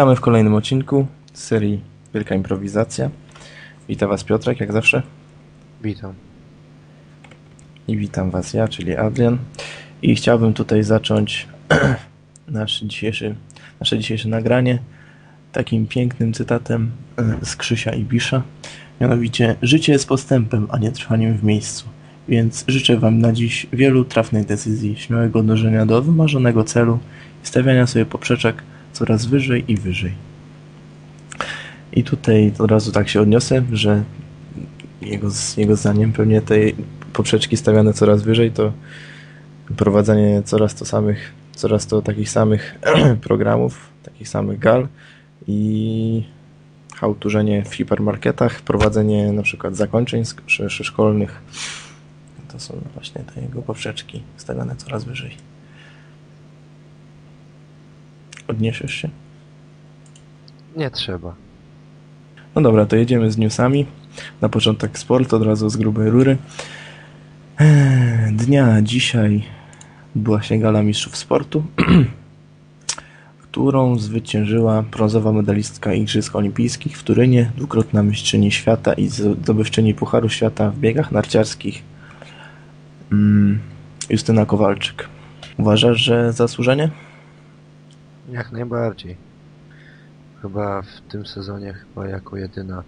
Witamy w kolejnym odcinku z serii Wielka Improwizacja. Witam Was Piotrek, jak zawsze. Witam. I witam Was ja, czyli Adrian. I chciałbym tutaj zacząć nasz dzisiejszy, nasze dzisiejsze nagranie takim pięknym cytatem e, z Krzysia i Bisza. Mianowicie, życie jest postępem, a nie trwaniem w miejscu. Więc życzę Wam na dziś wielu trafnych decyzji, śmiałego dążenia do wymarzonego celu i stawiania sobie poprzeczek coraz wyżej i wyżej. I tutaj od razu tak się odniosę, że jego, jego zdaniem pewnie te poprzeczki stawiane coraz wyżej to prowadzenie coraz to samych, coraz to takich samych programów, takich samych gal i hałturzenie w hipermarketach, prowadzenie na przykład zakończeń szkolnych. To są właśnie te jego poprzeczki stawiane coraz wyżej. Odniesiesz się? Nie trzeba. No dobra, to jedziemy z newsami. Na początek sport, od razu z grubej rury. Eee, dnia dzisiaj była się gala mistrzów sportu, którą zwyciężyła brązowa medalistka Igrzysk Olimpijskich w Turynie, dwukrotna mistrzyni świata i zdobywczyni Pucharu Świata w biegach narciarskich mm, Justyna Kowalczyk. Uważasz, że zasłużenie? Jak najbardziej. Chyba w tym sezonie chyba jako jedyna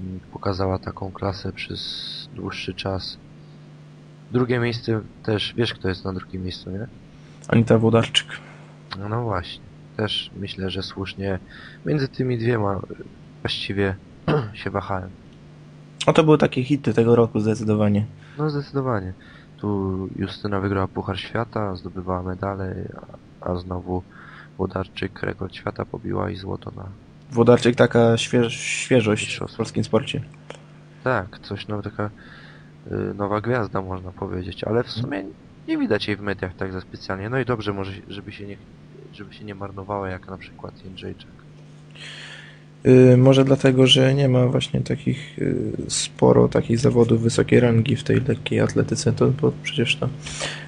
mm, pokazała taką klasę przez dłuższy czas. Drugie miejsce też, wiesz kto jest na drugim miejscu, nie? Anita Włodarczyk. No, no właśnie. Też myślę, że słusznie między tymi dwiema właściwie się wahałem. A to były takie hity tego roku zdecydowanie. No zdecydowanie. Tu Justyna wygrała Puchar Świata, zdobywała medale, a, a znowu Włodarczyk rekord świata pobiła i złoto na... Włodarczyk taka śwież, świeżość w polskim sporcie. Tak, coś no taka y, nowa gwiazda można powiedzieć, ale w sumie nie widać jej w mediach tak za specjalnie. No i dobrze może, żeby się nie, żeby się nie marnowała jak na przykład Jędrzejczak. Yy, może dlatego, że nie ma właśnie takich yy, sporo takich zawodów wysokiej rangi w tej lekkiej atletyce, to bo przecież to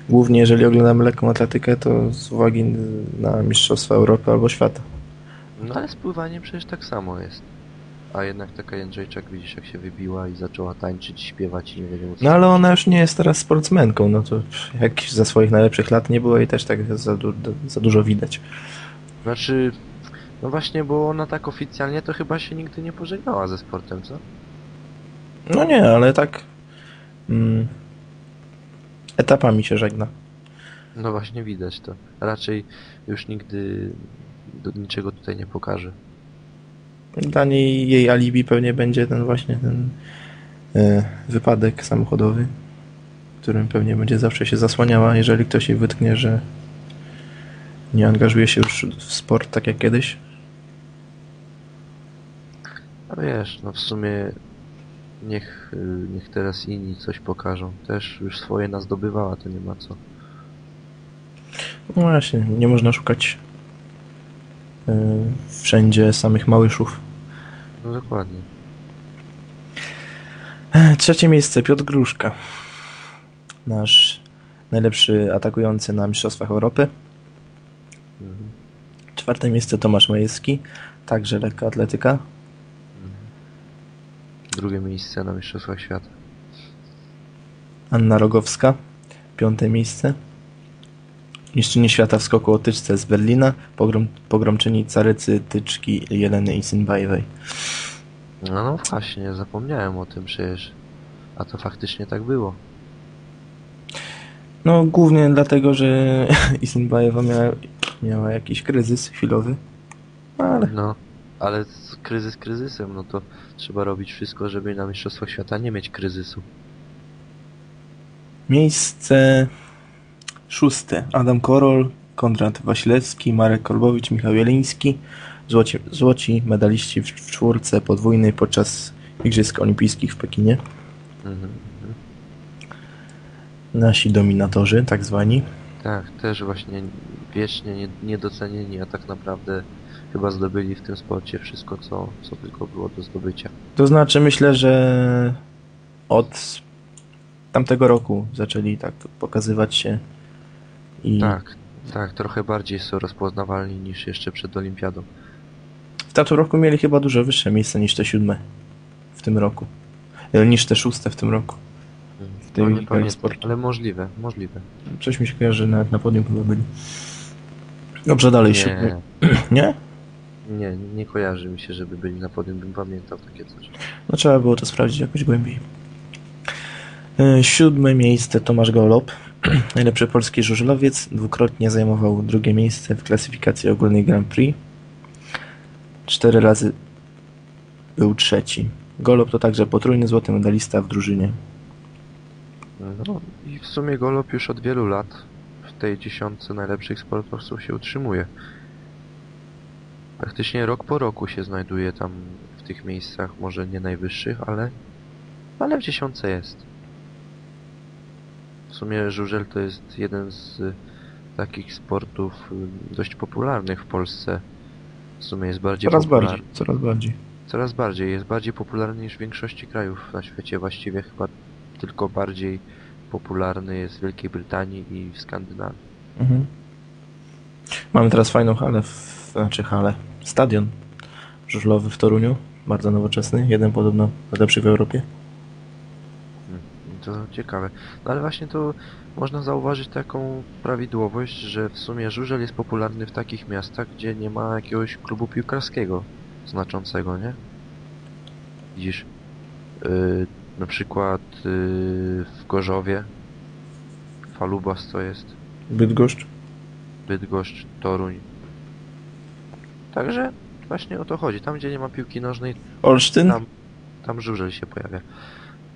głównie jeżeli oglądamy lekką atletykę, to z uwagi na Mistrzostwa Europy albo świata. No ale z pływaniem przecież tak samo jest. A jednak taka Jędrzejczak, widzisz jak się wybiła i zaczęła tańczyć, śpiewać i nie wiem co. No ale ona już nie jest teraz sportsmenką, no to jak za swoich najlepszych lat nie było i też tak za, du za dużo widać. Znaczy, no właśnie, bo ona tak oficjalnie to chyba się nigdy nie pożegnała ze sportem, co? No nie, ale tak mm, etapami się żegna. No właśnie widać to. Raczej już nigdy do niczego tutaj nie pokaże. Dla niej jej alibi pewnie będzie ten właśnie ten e, wypadek samochodowy, którym pewnie będzie zawsze się zasłaniała, jeżeli ktoś jej wytknie, że nie angażuje się już w sport tak jak kiedyś. A wiesz, no w sumie niech, y, niech teraz inni coś pokażą. Też już swoje nas zdobywała, to nie ma co. No właśnie, nie można szukać yy, wszędzie samych małyszów. No dokładnie. Trzecie miejsce Piotr Gruszka. Nasz najlepszy atakujący na Mistrzostwach Europy. Mhm. Czwarte miejsce Tomasz Majewski, także lekka atletyka drugie miejsce na Mistrzostwach Świata. Anna Rogowska, piąte miejsce. Mistrzyni świata w skoku o tyczce z Berlina, pogrom, pogromczyni Carycy, Tyczki, Jeleny i Synbajewej. No, no właśnie, zapomniałem o tym przecież. A to faktycznie tak było. No głównie dlatego, że Isinbajewa miała, miała jakiś kryzys chwilowy. Ale... No, ale kryzys kryzysem, no to trzeba robić wszystko, żeby na Mistrzostwach Świata nie mieć kryzysu. Miejsce szóste. Adam Korol, Konrad Wasilewski, Marek Kolbowicz, Michał Jeliński. Złoci, złoci medaliści w, czwórce podwójnej podczas Igrzysk Olimpijskich w Pekinie. Mhm. Nasi dominatorzy, tak zwani. Tak, też właśnie wiecznie niedocenieni, a tak naprawdę chyba zdobyli w tym sporcie wszystko, co, co tylko było do zdobycia. To znaczy, myślę, że od tamtego roku zaczęli tak pokazywać się i tak, Tak, trochę bardziej są rozpoznawalni niż jeszcze przed olimpiadą. W tamtym roku mieli chyba dużo wyższe miejsce niż te siódme w tym roku. E, Niż te szóste w tym roku. W tym No, nie Sportu. ale możliwe, możliwe. Coś mi się kojarzy, nawet na podium chyba byli. Dobrze, dalej siódmy. Nie, Nie? nie, kojarzy mi się, żeby byli na podium, bym pamiętał takie coś. No trzeba było to sprawdzić jakoś głębiej. E, Siódme miejsce Tomasz Golob, najlepszy polski żużlowiec, dwukrotnie zajmował drugie miejsce w klasyfikacji ogólnej Grand Prix. Cztery razy był trzeci. Golob to także potrójny złoty medalista w drużynie. No i w sumie Golob już od wielu lat w tej dziesiątce najlepszych sportowców się utrzymuje. Praktycznie rok po roku się znajduje tam w tych miejscach, może nie najwyższych, ale, ale w dziesiątce jest. W sumie żużel to jest jeden z takich sportów y, dość popularnych w Polsce. W sumie jest bardziej Coraz popularny. bardziej, coraz bardziej. Coraz bardziej. Jest bardziej popularny niż w większości krajów na świecie. Właściwie chyba tylko bardziej popularny jest w Wielkiej Brytanii i w Skandynawii. Mhm. Mamy teraz fajną halę, w, znaczy halę, stadion żużlowy w Toruniu, bardzo nowoczesny, jeden podobno lepszych w Europie. Mm, To ciekawe. No ale właśnie to można zauważyć taką prawidłowość, że w sumie żużel jest popularny w takich miastach, gdzie nie ma jakiegoś klubu piłkarskiego znaczącego, nie? Widzisz, yy, na przykład yy, w Gorzowie Falubas to jest, Bydgoszcz. Bydgoszcz, Toruń. Także właśnie o to chodzi. Tam, gdzie nie ma piłki nożnej, Olsztyn? Tam, tam żużel się pojawia.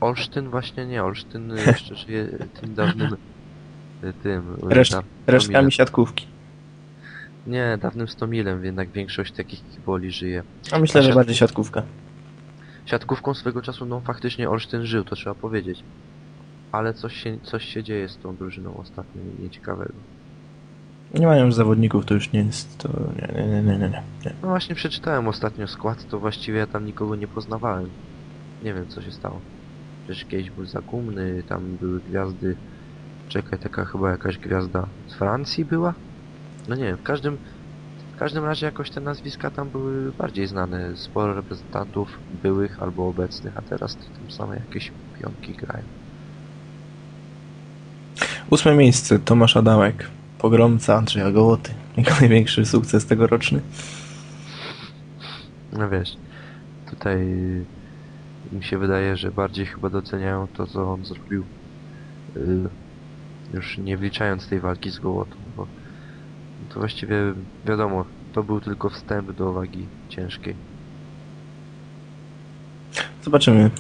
Olsztyn właśnie nie. Olsztyn jeszcze żyje tym dawnym... tym... Reszt, da- resztkami siatkówki. Nie, dawnym Stomilem, jednak większość takich kiboli żyje. A myślę, A że siat- bardziej siatkówka. Siatkówką swego czasu, no faktycznie Olsztyn żył, to trzeba powiedzieć. Ale coś się, coś się dzieje z tą drużyną ostatnio nieciekawego. Nie mają już zawodników, to już nie jest to... Nie, nie, nie, nie, nie. nie. No właśnie przeczytałem ostatnio skład, to właściwie ja tam nikogo nie poznawałem. Nie wiem co się stało. Przecież kiedyś był Zagumny, tam były gwiazdy... Czekaj, taka chyba jakaś gwiazda z Francji była? No nie wiem, w każdym... W każdym razie jakoś te nazwiska tam były bardziej znane. Sporo reprezentantów byłych albo obecnych, a teraz to tam same jakieś pionki grają. Ósme miejsce Tomasz Adałek, pogromca Andrzeja Gołoty. Jego największy sukces tegoroczny. No wiesz, tutaj mi się wydaje, że bardziej chyba doceniają to, co on zrobił. y, Już nie wliczając tej walki z Gołotą, bo to właściwie wiadomo, to był tylko wstęp do wagi ciężkiej. Zobaczymy,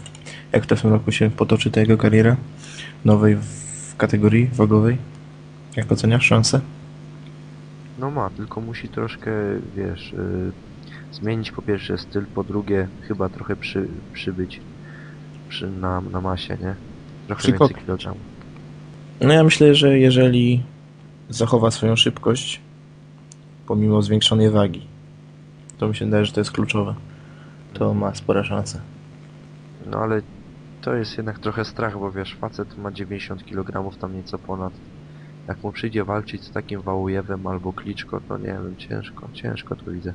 jak w tym roku się potoczy ta jego kariera nowej w kategorii wagowej. Jak oceniasz szansę? No ma, tylko musi troszkę, wiesz, y, zmienić po pierwsze styl, po drugie chyba trochę przy, przybyć przy, na, na masie, nie? Trochę Przykop- więcej kilogramów. No ja myślę, że jeżeli zachowa swoją szybkość, pomimo zwiększonej wagi, to mi się wydaje, że to jest kluczowe. To ma spore szanse. No ale to jest jednak trochę strach, bo wiesz, facet ma 90 kg, tam nieco ponad. Jak mu przyjdzie walczyć z takim Wałujewem albo Kliczko, to nie wiem, ciężko, ciężko to widzę.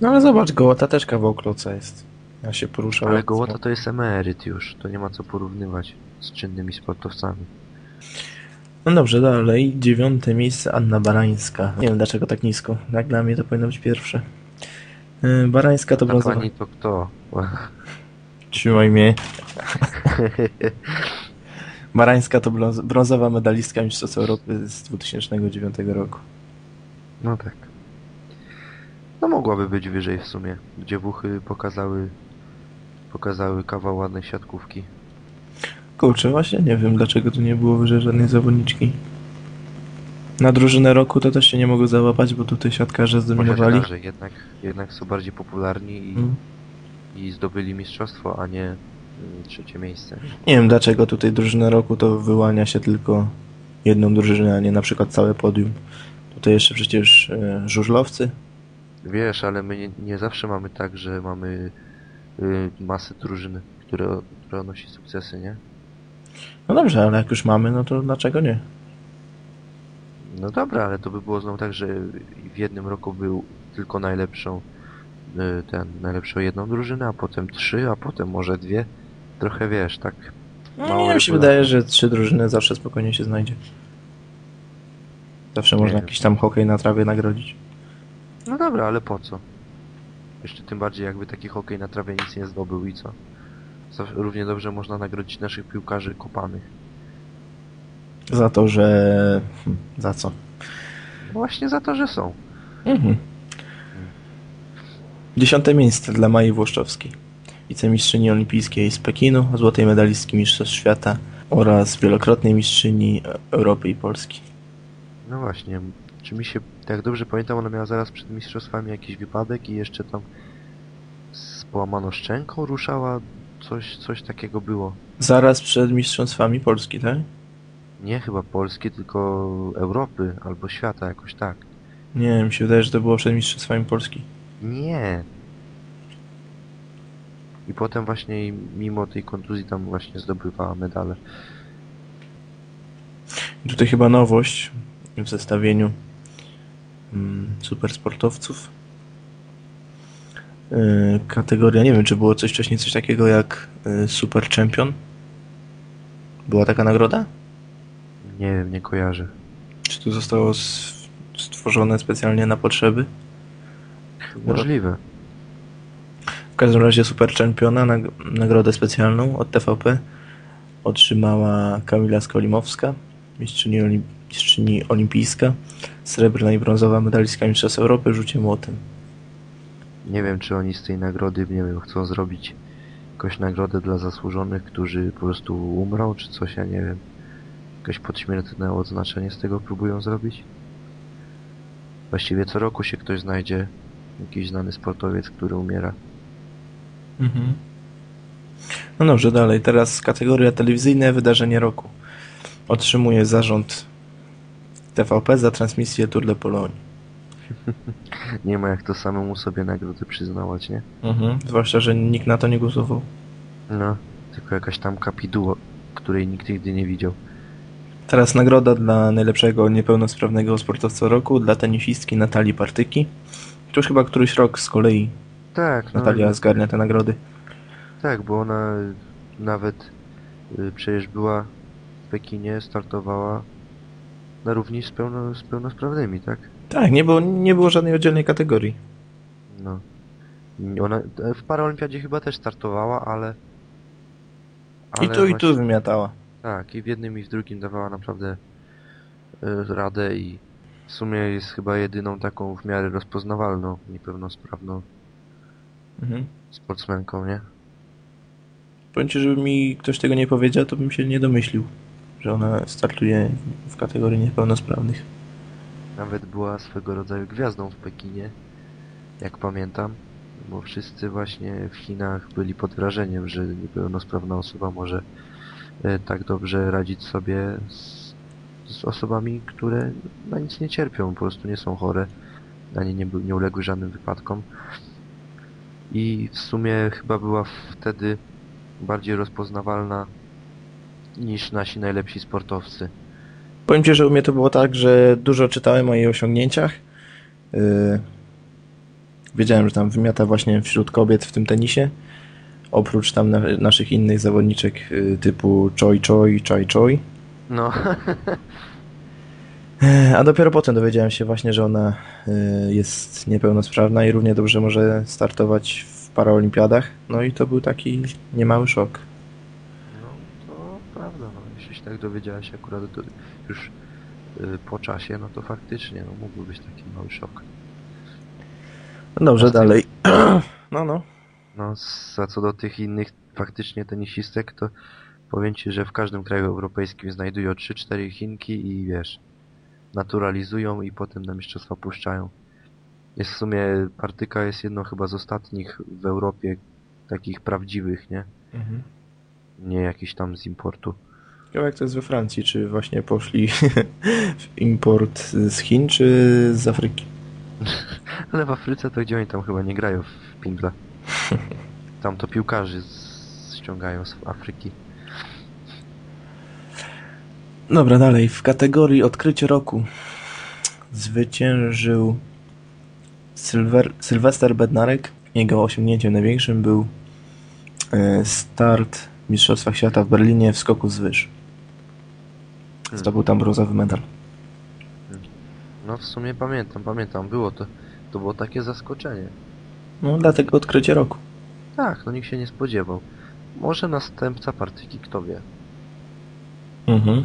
No ale zobacz, Gołota też kawał kloca jest. Ja się poruszał. Ale Gołota to jest emeryt już, to nie ma co porównywać z czynnymi sportowcami. No dobrze, dalej. Dziewiąte miejsce Anna Barańska. Nie wiem dlaczego tak nisko. Jak dla mnie to powinno być pierwsze. Yy, Barańska to brązowa. pani to kto? Trzymaj mnie. Barańska to brąz brązowa medalistka Mistrzostw Europy z 2009 roku. No tak. No mogłaby być wyżej w sumie. Dziewuchy pokazały pokazały kawał ładnej siatkówki. Kurczę, właśnie nie wiem dlaczego tu nie było wyżej żadnej zawodniczki. Na drużynę roku to też się nie mogło załapać, bo tutaj siatkarze zdominowali. Może jednak, jednak są bardziej popularni i, Mm. i zdobyli mistrzostwo, a nie trzecie miejsce. Nie wiem dlaczego tutaj drużyna roku to wyłania się tylko jedną drużynę, a nie na przykład całe podium. Tutaj jeszcze przecież e, żużlowcy. Wiesz, ale my nie, nie zawsze mamy tak, że mamy y, masę drużyn, które, które odnosi sukcesy, nie? No dobrze, ale jak już mamy, no to dlaczego nie? No dobra, ale to by było znowu tak, że w jednym roku był tylko najlepszą y, ten, najlepszą jedną drużynę, a potem trzy, a potem może dwie. Trochę wiesz, tak No, nie, mi się wydaje, że trzy drużyny zawsze spokojnie się znajdzie. Zawsze można wiem. jakiś tam hokej na trawie nagrodzić. No dobra, ale po co? Jeszcze tym bardziej jakby taki hokej na trawie nic nie zdobył i co? Równie dobrze można nagrodzić naszych piłkarzy kopanych. Za to, że... hm, Za co? Właśnie za to, że są. Mhm. Dziesiąte miejsce dla Mai Włoszczowskiej. Wicemistrzyni olimpijskiej z Pekinu, złotej medalistki Mistrzostw Świata oraz wielokrotnej mistrzyni Europy i Polski. No właśnie, czy mi się, jak dobrze pamiętam, ona miała zaraz przed mistrzostwami jakiś wypadek i jeszcze tam z połamaną szczęką ruszała, coś, coś takiego było. Zaraz przed Mistrzostwami Polski, tak? Nie chyba Polski, tylko Europy albo świata, jakoś tak. Nie, mi się wydaje, że to było przed Mistrzostwami Polski. Nie. I potem właśnie mimo tej kontuzji tam właśnie zdobywała medale. I Tutaj chyba nowość w zestawieniu mm, supersportowców. Yy, kategoria, nie wiem, czy było coś wcześniej, coś takiego jak yy, Super Champion? Była taka nagroda? Nie wiem, nie kojarzę. Czy to zostało stworzone specjalnie na potrzeby? Możliwe. Każdym razie Super Championa, nag nagrodę specjalną od TVP otrzymała Kamila Skolimowska, mistrzyni, mistrzyni olimpijska, srebrna i brązowa medalistka Mistrzostw Europy rzucie młotem. Nie wiem, czy oni z tej nagrody, nie wiem, chcą zrobić jakąś nagrodę dla zasłużonych, którzy po prostu umrą, czy coś, ja nie wiem. Jakieś podśmiertne odznaczenie z tego próbują zrobić? Właściwie co roku się ktoś znajdzie, jakiś znany sportowiec, który umiera. Mhm. No dobrze, dalej. Teraz kategoria telewizyjne wydarzenie roku. Otrzymuje zarząd TVP za transmisję Tour de Pologne. Nie ma jak to samemu sobie nagrody przyznawać, nie? Mhm. Zwłaszcza, że nikt na to nie głosował. No, tylko jakaś tam kapiduło, której nikt nigdy nie widział. Teraz nagroda dla najlepszego niepełnosprawnego sportowca roku dla tenisistki Natalii Partyki. To już chyba któryś rok z kolei Tak, no, Natalia zgarnia te nagrody. tak, bo ona nawet y, przecież była w Pekinie, startowała na równi z, pełno, z pełnosprawnymi, tak? Tak, nie było, nie było żadnej oddzielnej kategorii. No. I Ona e, w paraolimpiadzie chyba też startowała, ale... I tu, i właśnie- tu wymiatała. Tak, i w jednym i w drugim dawała naprawdę y, radę i w sumie jest chyba jedyną taką w miarę rozpoznawalną, niepełnosprawną Mhm. sportsmenką, nie? Powiem ci, żeby mi ktoś tego nie powiedział, to bym się nie domyślił, że ona startuje w kategorii niepełnosprawnych. Nawet była swego rodzaju gwiazdą w Pekinie, jak pamiętam, bo wszyscy właśnie w Chinach byli pod wrażeniem, że niepełnosprawna osoba może e, tak dobrze radzić sobie z, z osobami, które na nic nie cierpią, po prostu nie są chore, ani nie, nie uległy żadnym wypadkom. I w sumie chyba była wtedy bardziej rozpoznawalna niż nasi najlepsi sportowcy. Powiem ci, że u mnie to było tak, że dużo czytałem o jej osiągnięciach. Yy, wiedziałem, że tam wymiata właśnie wśród kobiet w tym tenisie. Oprócz tam na, naszych innych zawodniczek yy, typu Choi Choi, Chai Choi. No, A dopiero potem dowiedziałem się właśnie, że ona yy, jest niepełnosprawna i równie dobrze może startować w paraolimpiadach. No i to był taki niemały szok. No, to prawda, no. Jeśli się tak dowiedziałeś akurat do, już y, po czasie, no to faktycznie, no mógłby być taki mały szok. No dobrze, dalej. No, no. No, s- a co do tych innych faktycznie tenisistek, to powiem ci, że w każdym kraju europejskim znajdują 3-4 Chinki i wiesz, naturalizują i potem na mistrzostwa puszczają. Jest w sumie, Partyka jest jedną chyba z ostatnich w Europie takich prawdziwych, nie? Mhm. Nie jakiś tam z importu. Ciekawe jak to jest we Francji, czy właśnie poszli w import z Chin, czy z Afryki? Ale w Afryce to gdzie oni tam chyba nie grają w pingla. Tam to piłkarzy ściągają z Afryki. Dobra, dalej. W kategorii odkrycie roku zwyciężył Sylwer, Sylwester Bednarek. Jego osiągnięciem największym był e, start w Mistrzostwach Świata w Berlinie w skoku z wyż. Zdobył tam brązowy medal. No w sumie pamiętam, pamiętam, było to, to było takie zaskoczenie. No, dlatego odkrycie roku. Tak, no nikt się nie spodziewał. Może następca partyki, kto wie. Mhm.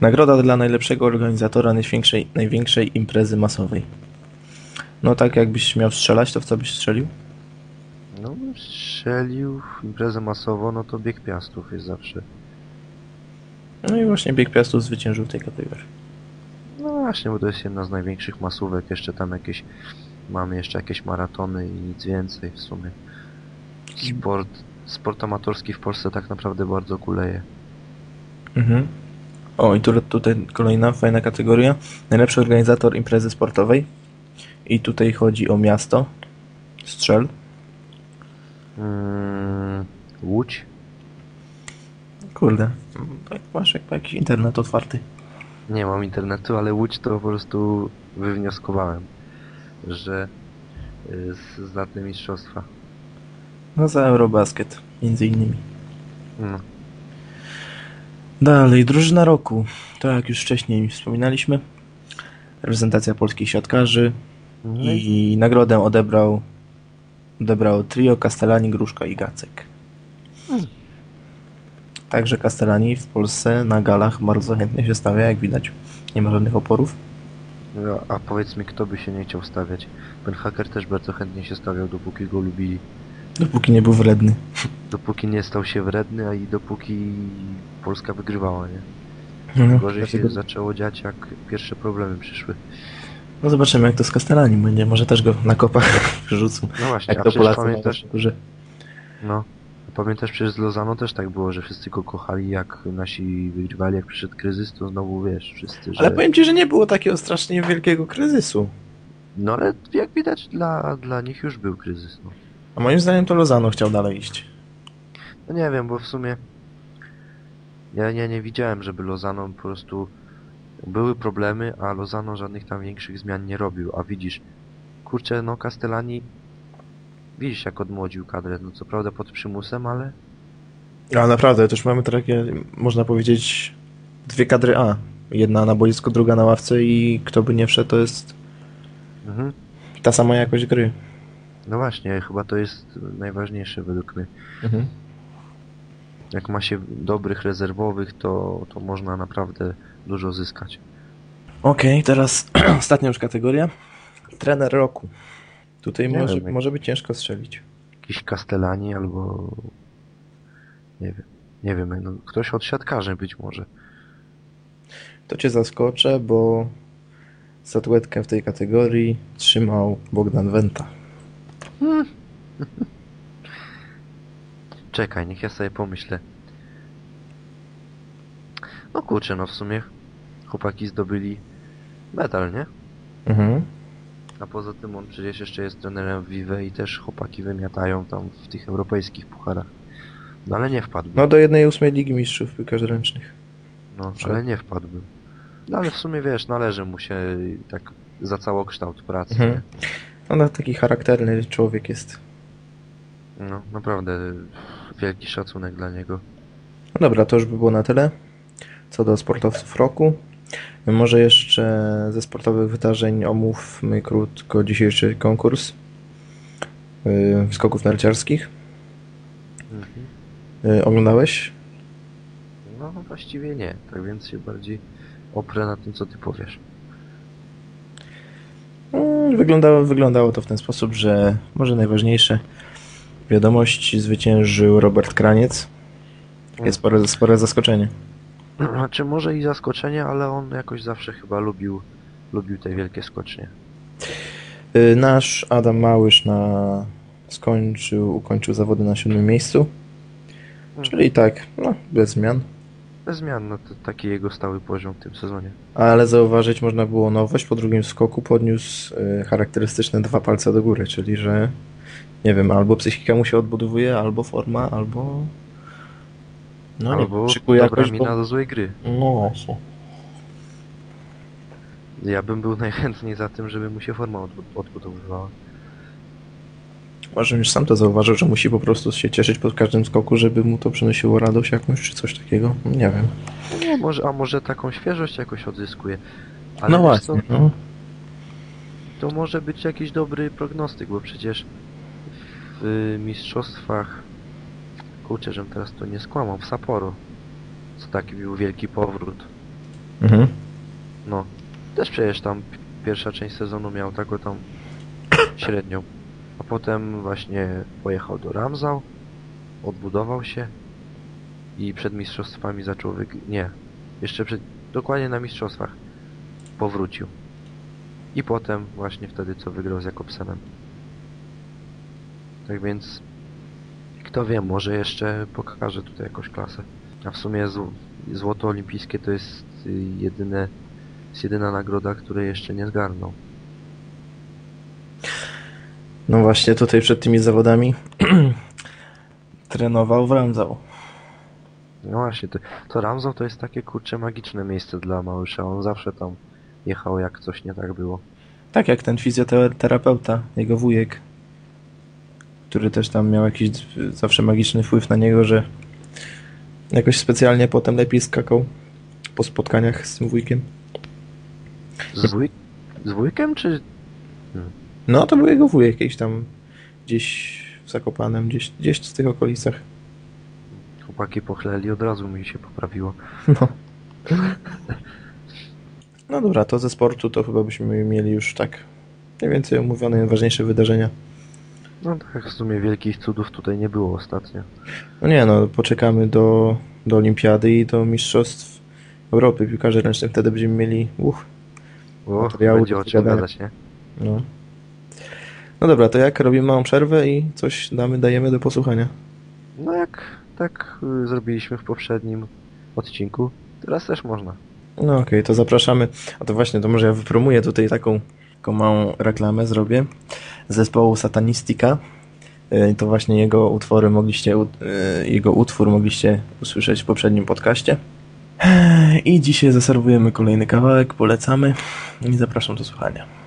Nagroda dla najlepszego organizatora największej, największej imprezy masowej. No tak, jakbyś miał strzelać, to w co byś strzelił? No, strzelił w imprezę masową, no to bieg piastów jest zawsze. No i właśnie Bieg Piastów zwyciężył w tej kategorii. No właśnie, bo to jest jedna z największych masówek. Jeszcze tam jakieś, mamy jeszcze jakieś maratony i nic więcej w sumie. Sport, sport amatorski w Polsce tak naprawdę bardzo kuleje. Mhm. O, i tu, tutaj kolejna fajna kategoria. Najlepszy organizator imprezy sportowej. I tutaj chodzi o miasto. Strzel. Mm, Łódź? Kurde. Tak masz jak jakiś internet otwarty. Nie mam internetu, ale Łódź to po prostu wywnioskowałem, że y, z zlatne mistrzostwa. No za Eurobasket, między innymi. No. Dalej, drużyna roku. To jak już wcześniej wspominaliśmy. Reprezentacja polskich siatkarzy. No i nagrodę odebrał odebrał trio Castellani, Gruszka i Gacek. Hmm. Także Castellani w Polsce na galach bardzo chętnie się stawia, jak widać. Nie ma żadnych oporów. No, a powiedz mi, kto by się nie chciał stawiać? Ben Hacker też bardzo chętnie się stawiał, dopóki go lubili. Dopóki nie był wredny. Dopóki nie stał się wredny, a i dopóki Polska wygrywała, nie? Mhm. Gorzej się Dlatego- zaczęło dziać, jak pierwsze problemy przyszły. No zobaczymy, jak to z Castellani będzie. Może też go na kopach wyrzucą. No właśnie, Jak a to Polacy pamiętasz, że no, pamiętasz przecież z Lozano też tak było, że wszyscy go kochali, jak nasi wygrywali, jak przyszedł kryzys, to znowu wiesz, wszyscy, że... Ale powiem ci, że nie było takiego strasznie wielkiego kryzysu. No ale jak widać, dla, dla nich już był kryzys, no. A moim zdaniem to Lozano chciał dalej iść. No nie wiem, bo w sumie ja nie, nie widziałem, żeby Lozano po prostu były problemy, a Lozano żadnych tam większych zmian nie robił, a widzisz, kurczę, no Castellani widzisz jak odmłodził kadrę, no co prawda pod przymusem, ale A naprawdę, też mamy takie, można powiedzieć, dwie kadry A. Jedna na boisku, druga na ławce i kto by nie wszedł, to jest mhm. ta sama jakość gry. No właśnie, chyba to jest najważniejsze według mnie. Jak ma się dobrych rezerwowych, to, to można naprawdę dużo zyskać. Okej, teraz ostatnia już kategoria. Trener roku. Tutaj Nie może, wiem, może być ciężko strzelić. Jakiś Castellani albo nie wiem, nie wiem, no, ktoś od siatkarzy być może. To cię zaskoczę, bo statuetkę w tej kategorii trzymał Bogdan Wenta. Czekaj, niech ja sobie pomyślę. No kurczę, no w sumie chłopaki zdobyli medal, nie? Mhm. A poza tym on przecież jeszcze jest trenerem Vive i też chłopaki wymiatają tam w tych europejskich pucharach. No ale nie wpadłbym. No do jednej ósmej Ligi Mistrzów piłkarzy ręcznych. No, Że- ale nie wpadłbym. No ale w sumie wiesz, należy mu się tak za całokształt pracy. Mhm. No, taki charakterny człowiek jest. No, naprawdę wielki szacunek dla niego. No dobra, to już by było na tyle. Co do sportowców roku. Może jeszcze ze sportowych wydarzeń omówmy krótko dzisiejszy konkurs yy, skoków narciarskich. Mhm. Yy, Oglądałeś? No właściwie nie, tak więc się bardziej oprę na tym, co ty powiesz. Wyglądało, wyglądało to w ten sposób, że może najważniejsze wiadomość zwyciężył Robert Kraniec. Takie spore, spore zaskoczenie. Znaczy może i zaskoczenie, ale on jakoś zawsze chyba lubił, lubił te wielkie skocznie. Yy, Nasz Adam Małysz na skończył, ukończył zawody na siódmym miejscu. Czyli tak, no, bez zmian. Bez zmian, no to taki jego stały poziom w tym sezonie. Ale zauważyć można było nowość. Po drugim skoku podniósł y, charakterystyczne dwa palce do góry, czyli że nie wiem, albo psychika mu się odbudowuje, albo forma, albo. No Albo nie, szykuje dobra jakoś. mina Bo... do złej gry. No właśnie. Ja bym był najchętniej za tym, żeby mu się forma odbu- odbudowywała. Może już sam to zauważył, że musi po prostu się cieszyć po każdym skoku, żeby mu to przynosiło radość jakąś, czy coś takiego. Nie wiem. Nie, może, a może taką świeżość jakoś odzyskuje. Ale no właśnie, co, no. to może być jakiś dobry prognostyk, bo przecież w mistrzostwach, kurczę, żebym teraz to nie skłamał, w Sapporo, co taki był wielki powrót, Mhm. no, też przecież tam pi- pierwsza część sezonu miał taką tam średnią, potem właśnie pojechał do Ramzał, odbudował się i przed mistrzostwami zaczął wyg... nie, jeszcze przed, dokładnie na mistrzostwach powrócił. I potem właśnie wtedy co wygrał z Jakobsenem. Tak więc kto wie, może jeszcze pokaże tutaj jakąś klasę. A w sumie zł złoto olimpijskie to jest jedyne jest jedyna nagroda, której jeszcze nie zgarnął. No właśnie, tutaj przed tymi zawodami trenował w Ramzał. No właśnie, to, to Ramzo to jest takie kurcze magiczne miejsce dla Małysza. On zawsze tam jechał jak coś nie tak było. Tak jak ten fizjoterapeuta, jego wujek, który też tam miał jakiś zawsze magiczny wpływ na niego, że jakoś specjalnie potem lepiej skakał po spotkaniach z tym wujkiem. Z, wuj... z wujkiem czy... No, to był jego wujek jakiś tam gdzieś w Zakopanem, gdzieś, gdzieś w tych okolicach. Chłopaki pochleli, od razu mi się poprawiło. No. No dobra, to ze sportu to chyba byśmy mieli już tak mniej więcej omówione najważniejsze wydarzenia. No tak, w sumie wielkich cudów tutaj nie było ostatnio. No nie no, poczekamy do, do olimpiady i do mistrzostw Europy piłkarzy ręcznych, wtedy będziemy mieli uch, O, Materiału będzie o czym gadać, nie? no. No dobra, to jak robimy małą przerwę i coś damy, dajemy do posłuchania. No jak tak y, zrobiliśmy w poprzednim odcinku, teraz też można. No okej, to zapraszamy. A to właśnie, to może ja wypromuję tutaj taką, taką małą reklamę zrobię. Zespołu Satanistika. Y, To właśnie jego utwory mogliście, y, jego utwór mogliście usłyszeć w poprzednim podcaście. I dzisiaj zaserwujemy kolejny kawałek, polecamy i zapraszam do słuchania.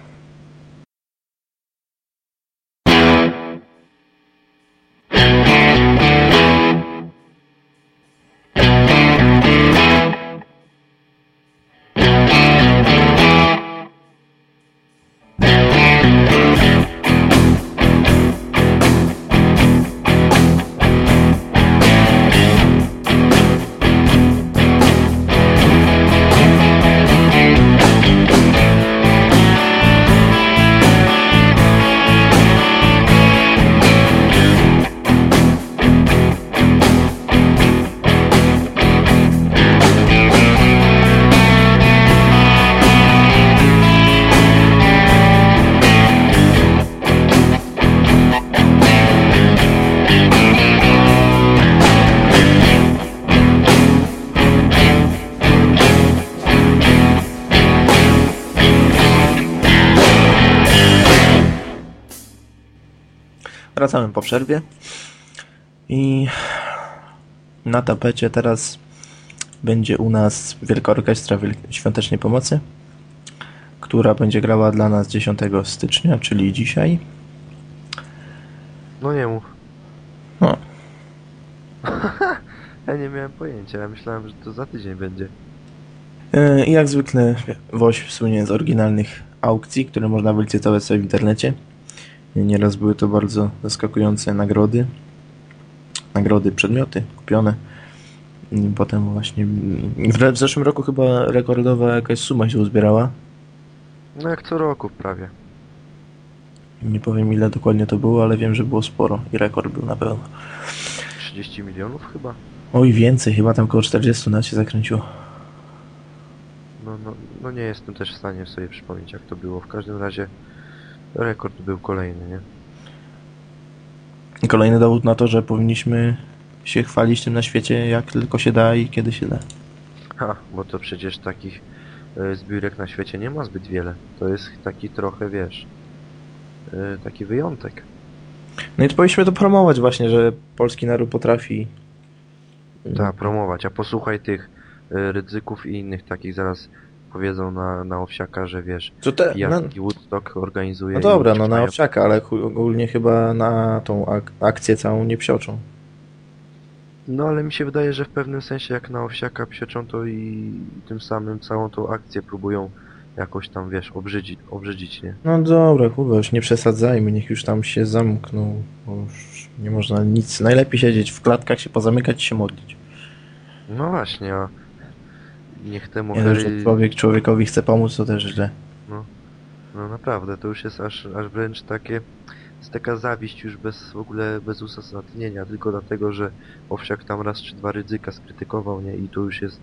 Po przerwie i na tapecie teraz będzie u nas Wielka Orkiestra Świątecznej Pomocy, która będzie grała dla nas 10 stycznia, czyli dzisiaj. No nie mów. No, Ja nie miałem pojęcia, ja myślałem, że to za tydzień będzie. E, I jak zwykle Woś słynie z oryginalnych aukcji, które można wylicytować sobie w internecie. Nieraz były to bardzo zaskakujące nagrody. Nagrody, przedmioty kupione. I potem właśnie w, w zeszłym roku chyba rekordowa jakaś suma się uzbierała. No jak co roku prawie. Nie powiem ile dokładnie to było, ale wiem, że było sporo i rekord był na pewno. 30 milionów chyba? Oj, więcej, chyba tam około 40 nas się zakręciło. No, no, no nie jestem też w stanie sobie przypomnieć jak to było. W każdym razie rekord był kolejny, nie? I kolejny dowód na to, że powinniśmy się chwalić tym na świecie, jak tylko się da i kiedy się da. Ha, bo to przecież takich e, zbiórek na świecie nie ma zbyt wiele. To jest taki trochę, wiesz, e, taki wyjątek. No i to powinniśmy to promować właśnie, że polski naród potrafi. Tak, promować. A posłuchaj tych e, ryzyków i innych takich zaraz powiedzą na, na Owsiaka, że wiesz, To te, na, Woodstock organizuje. no dobra, no na owsiaka, ale ogólnie chyba na tą ak- akcję całą nie psioczą. No ale mi się wydaje, że w pewnym sensie jak na Owsiaka psieczą, to i tym samym całą tą akcję próbują jakoś tam, wiesz, obrzydzić, obrzydzić nie? No dobra, kurwa, już nie przesadzajmy, niech już tam się zamkną, bo już nie można nic. Najlepiej siedzieć w klatkach, się pozamykać i się modlić. No właśnie, a niech te Nie że człowiek człowiekowi chce pomóc, to też źle. No naprawdę, to już jest aż, aż wręcz takie... Jest taka zawiść już bez w ogóle bez uzasadnienia, tylko dlatego, że Owsiak tam raz czy dwa ryzyka skrytykował, nie? I tu już jest...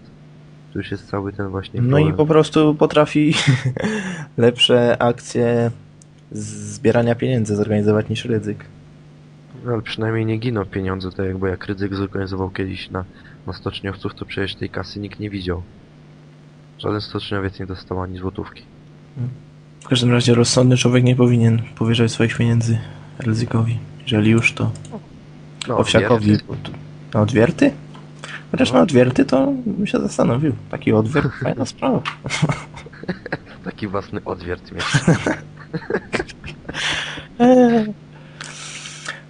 Tu już jest cały ten właśnie No i problem. po prostu potrafi lepsze akcje zbierania pieniędzy zorganizować niż ryzyk. No, ale przynajmniej nie giną pieniądze, tak jakby jak Rydzyk zorganizował kiedyś na, na stoczniowców, to przecież tej kasy nikt nie widział. Żaden stoczniowiec nie dostał ani złotówki. W każdym razie rozsądny człowiek nie powinien powierzać swoich pieniędzy ryzykowi. Jeżeli już to No, owsiakowi. Na odwierty? Chociaż na odwierty to bym się zastanowił. Taki odwiert, fajna sprawa. Taki własny odwiert mieć.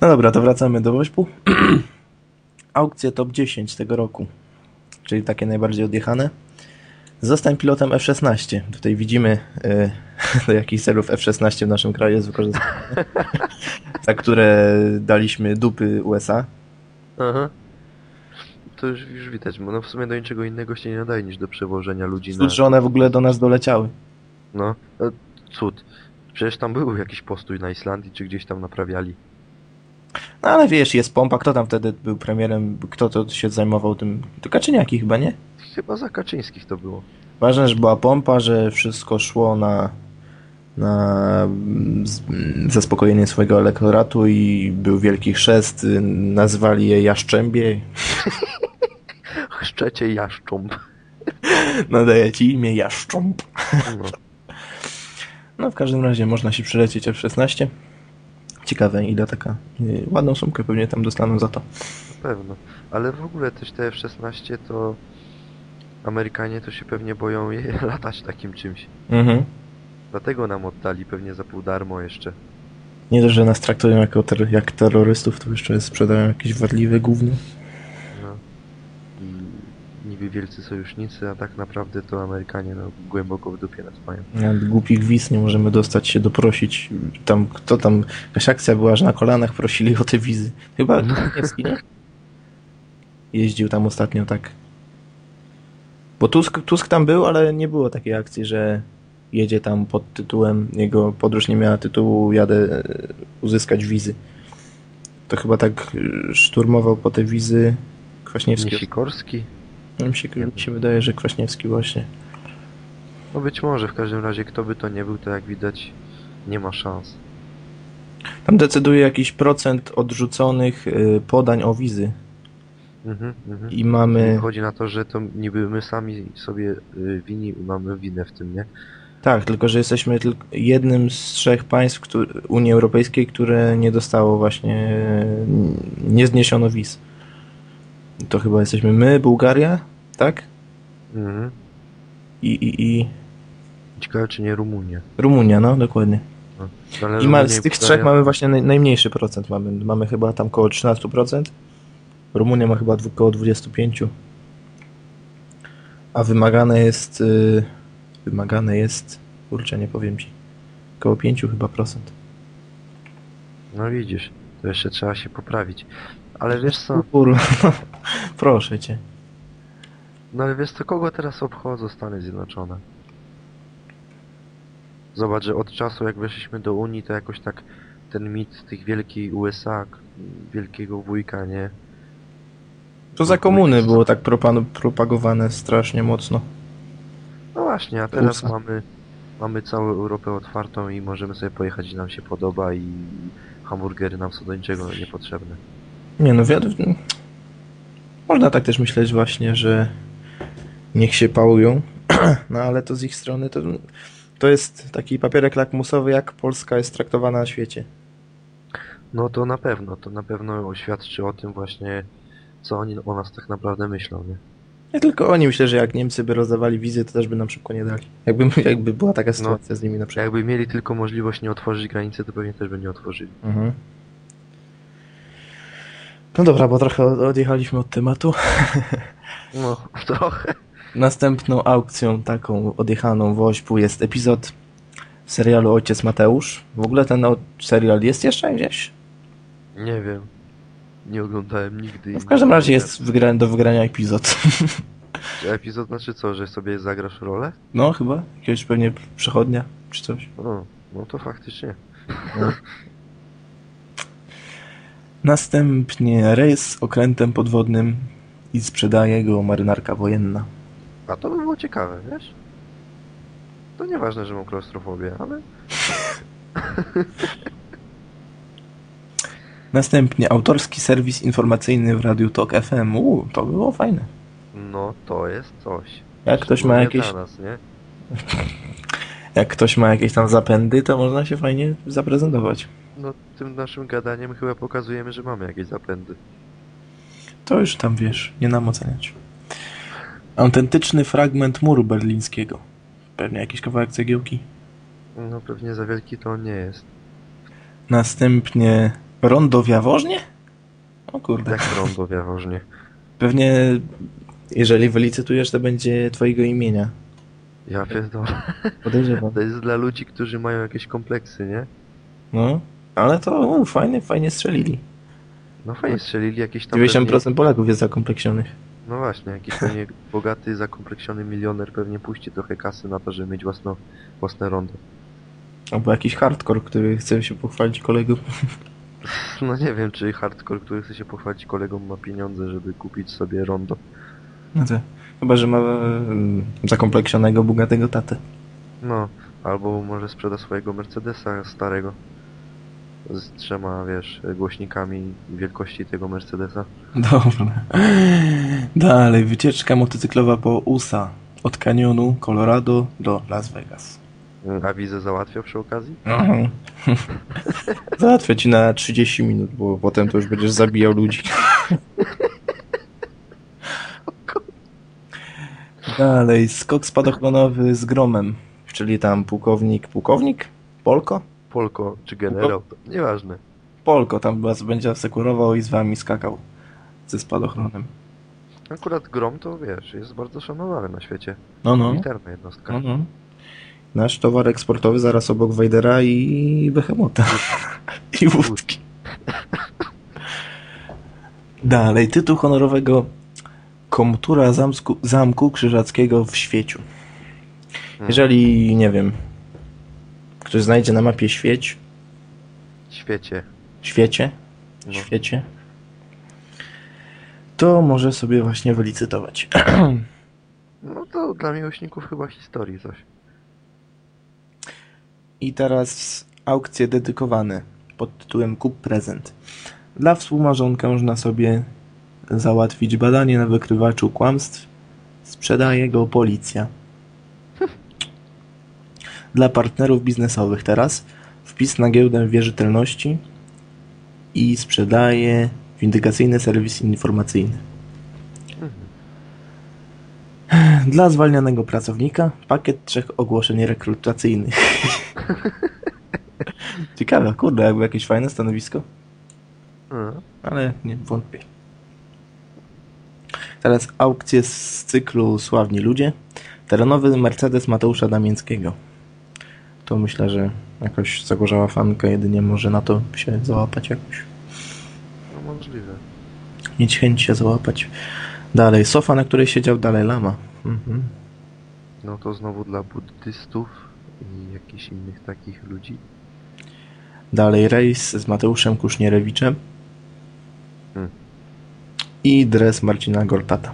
No dobra, to wracamy do Wośpu. Aukcje top 10 tego roku, czyli takie najbardziej odjechane. Zostań pilotem F-16. Tutaj widzimy e, do jakich celów F-16 w naszym kraju jest wykorzystane. za które daliśmy dupy USA. Aha. To już, już widać, bo no w sumie do niczego innego się nie nadaje niż do przewożenia ludzi Cud, że one w ogóle do nas doleciały. No, e, cud. Przecież tam był jakiś postój na Islandii, czy gdzieś tam naprawiali. No ale wiesz, jest pompa. Kto tam wtedy był premierem? Kto to się zajmował tym? To Kaczyniaki chyba, nie? Chyba za Kaczyńskich to było. Ważne, że była pompa, że wszystko szło na, na zaspokojenie swojego elektoratu i był wielki chrzest, nazwali je Jaszczębie. Szczecie jaszcząb. Nadaje ci imię Jaszcząb. No. No w każdym razie można się przylecieć F-16. Ciekawe ile taka y, ładną sumkę pewnie tam dostaną za to. Na pewno. Ale w ogóle też te F-16 to Amerykanie to się pewnie boją je latać takim czymś. Mhm. Dlatego nam oddali pewnie za pół darmo jeszcze. Nie dość, że nas traktują jako ter- jak terrorystów, to jeszcze sprzedają jakieś wadliwe gówno. No. I niby wielcy sojusznicy, a tak naprawdę to Amerykanie no, głęboko w dupie nas mają. Nawet głupich wiz nie możemy dostać się doprosić. Tam, kto tam, jakaś akcja była, że na kolanach prosili o te wizy. Chyba nie? Jeździł tam ostatnio tak. Bo Tusk, Tusk tam był, ale nie było takiej akcji, że jedzie tam pod tytułem, jego podróż nie miała tytułu, jadę e, uzyskać wizy. To chyba tak e, szturmował po te wizy Kwaśniewski. Nie Sikorski? Mi się, mi się wydaje, że Kwaśniewski właśnie. No być może, w każdym razie kto by to nie był, to jak widać nie ma szans. Tam decyduje jakiś procent odrzuconych y, podań o wizy. Mhm, mhm. I mamy. Chodzi na to, że to niby my sami sobie y, wini mamy winę w tym, nie? Tak, tylko że jesteśmy tylko jednym z trzech państw któ- Unii Europejskiej, które nie dostało właśnie. y, Nie zniesiono wiz. To chyba jesteśmy my, Bułgaria, tak? Mhm. I, i, i Ciekawe czy nie Rumunia. Rumunia, no dokładnie. No. I ma, z tych Bułgaria- trzech mamy właśnie naj, najmniejszy procent. Mamy, mamy chyba tam około 13%. Rumunia ma chyba około 25%. A wymagane jest. y, wymagane jest. Kurczę, nie powiem ci. Około 5 chyba procent. No widzisz, to jeszcze trzeba się poprawić. Ale wiesz co, Kurwa, proszę cię. no ale wiesz co, kogo teraz obchodzą Stany Zjednoczone? Zobacz, że od czasu jak weszliśmy do Unii, to jakoś tak ten mit tych wielkiej USA, wielkiego wujka, nie? To za komuny było tak propagowane strasznie mocno. No właśnie, a teraz USA. mamy, mamy całą Europę otwartą i możemy sobie pojechać, gdzie nam się podoba i hamburgery nam są do niczego niepotrzebne. Nie no, wiadomo. Można tak też myśleć właśnie, że niech się pałują, no ale to z ich strony to, to jest taki papierek lakmusowy, jak Polska jest traktowana na świecie. No to na pewno, to na pewno świadczy o tym właśnie, co oni o nas tak naprawdę myślą, nie? Nie tylko oni, myślę, że jak Niemcy by rozdawali wizy, to też by nam szybko nie dali. Jakby, jakby była taka sytuacja z nimi na przykład. Jakby mieli tylko możliwość nie otworzyć granicy, to pewnie też by nie otworzyli. Mhm. No dobra, bo trochę odjechaliśmy od tematu. No, trochę. Następną aukcją taką odjechaną w ośpu jest epizod serialu Ojciec Mateusz. W ogóle ten serial jest jeszcze gdzieś? Nie wiem. Nie oglądałem nigdy. No w każdym razie jest wygra do wygrania epizod. Epizod znaczy co, że sobie zagrasz rolę? No chyba, jakiegoś pewnie przechodnia czy coś. O, no to faktycznie. Następnie rejs okrętem podwodnym i sprzedaje go marynarka wojenna. A to by było ciekawe, wiesz? To nieważne, że mam klaustrofobię, ale... Następnie autorski serwis informacyjny w Radiu Tok FM. Uuu, to było fajne. No, to jest coś. Jak ktoś ma jakieś, nas, nie? jak ktoś ma jakieś tam zapędy, to można się fajnie zaprezentować. No, tym naszym gadaniem chyba pokazujemy, że mamy jakieś zapędy. To już tam wiesz, nie nam oceniać. Autentyczny fragment muru berlińskiego. Pewnie jakiś kawałek cegiełki. No, pewnie za wielki to on nie jest. Następnie rondo w Jaworznie? O kurde. Jak rondo w Jaworznie. Pewnie jeżeli wylicytujesz, to będzie twojego imienia. Ja pierdolę. Podejrzewam. To jest dla ludzi, którzy mają jakieś kompleksy, nie? No, ale to u, fajnie, fajnie strzelili. No fajnie strzelili jakieś tam... pewnie- 90% Polaków jest zakompleksionych. No właśnie, jakiś pewnie bogaty, zakompleksiony milioner pewnie puści trochę kasy na to, żeby mieć własno, własne rondo. Albo jakiś hardcore, który chce się pochwalić kolegom. No nie wiem, czy hardcore, który chce się pochwalić kolegom, ma pieniądze, żeby kupić sobie rondo. No to, chyba, że ma mm, zakompleksionego, bogatego tatę. No, albo może sprzeda swojego Mercedesa starego. Z trzema, wiesz, głośnikami wielkości tego Mercedesa. Dobra. Dalej, wycieczka motocyklowa po USA. Od kanionu Colorado do Las Vegas. A wizę załatwiał przy okazji? Mhm. Załatwię ci na 30 minut, bo potem to już będziesz zabijał ludzi. Dalej, skok spadochronowy z gromem. Czyli tam pułkownik, pułkownik? Polko? Polko czy generał, to nieważne. Polko tam was będzie asekurował i z wami skakał ze spadochronem. Akurat Grom to, wiesz, jest bardzo szanowany na świecie. No, no. Militarna jednostka. no, no. Nasz towar eksportowy zaraz obok Wejdera i Behemota. I wódki. Dalej, tytuł honorowego Komtura Zamsku, Zamku Krzyżackiego w Świeciu. Hmm. Jeżeli, nie wiem, ktoś znajdzie na mapie Świeć, Świecie. Świecie, No. Świecie, to może sobie właśnie wylicytować. No to dla miłośników chyba historii coś. I teraz aukcje dedykowane pod tytułem Kup prezent. Dla współmarzonka można sobie załatwić badanie na wykrywaczu kłamstw. Sprzedaje go policja. Dla partnerów biznesowych teraz wpis na giełdę wierzytelności i sprzedaje windykacyjny serwis informacyjny. Dla zwalnianego pracownika pakiet trzech ogłoszeń rekrutacyjnych. Ciekawe, kurde, jakby jakieś fajne stanowisko, Mhm. ale nie wątpię. Teraz aukcje z cyklu Sławni Ludzie. Terenowy Mercedes Mateusza Damińskiego. To myślę, że jakoś zagorzała fanka jedynie może na to się załapać jakoś. No możliwe. Mieć chęć się załapać. Dalej, sofa, na której siedział Dalej Lama. Mhm. No to znowu dla buddystów i jakichś innych takich ludzi. Dalej rejs z Mateuszem Kusznierewiczem. Hmm. I dres Marcina Gortata.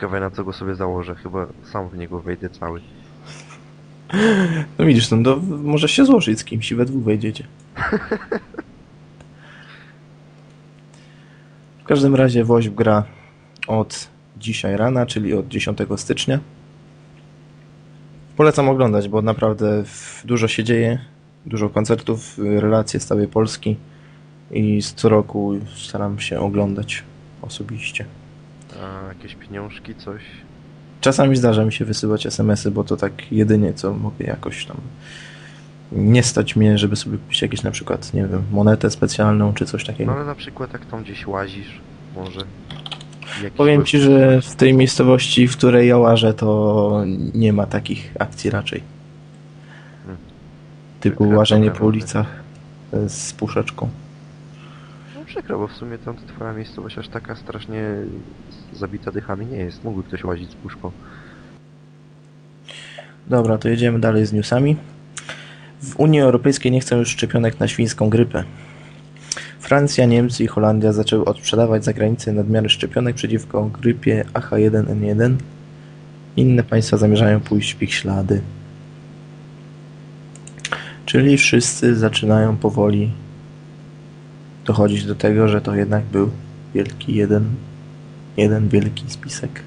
Ciekawe na co go sobie założę. Chyba sam w niego wejdę cały. No widzisz, no to może się złożyć z kimś i we dwóch wejdziecie. W każdym razie Woźb gra od dzisiaj rana, czyli od 10 stycznia. Polecam oglądać, bo naprawdę dużo się dzieje, dużo koncertów, relacje z całej Polski i z co roku staram się oglądać osobiście. A jakieś pieniążki, coś? Czasami zdarza mi się wysyłać SMS-y, bo to tak jedynie co mogę jakoś tam. Nie stać mnie, żeby sobie kupić jakieś na przykład, nie wiem, monetę specjalną czy coś No takiego. ale na przykład jak tam gdzieś łazisz, może. Jakiś Powiem ci, że w tej miejscowości, w której ja łażę, to nie ma takich akcji raczej. Hmm. Typu łażenie po ulicach e, z puszeczką. No przykro, bo w sumie tam ta twoja miejscowość aż taka strasznie zabita dychami nie jest. Mógłby ktoś łazić z puszką. Dobra, to jedziemy dalej z newsami. W Unii Europejskiej nie chcą już szczepionek na świńską grypę. Francja, Niemcy i Holandia zaczęły odsprzedawać za granicę nadmiary szczepionek przeciwko grypie AH1N1. Inne państwa zamierzają pójść w ich ślady. Czyli wszyscy zaczynają powoli dochodzić do tego, że to jednak był wielki jeden, jeden wielki spisek.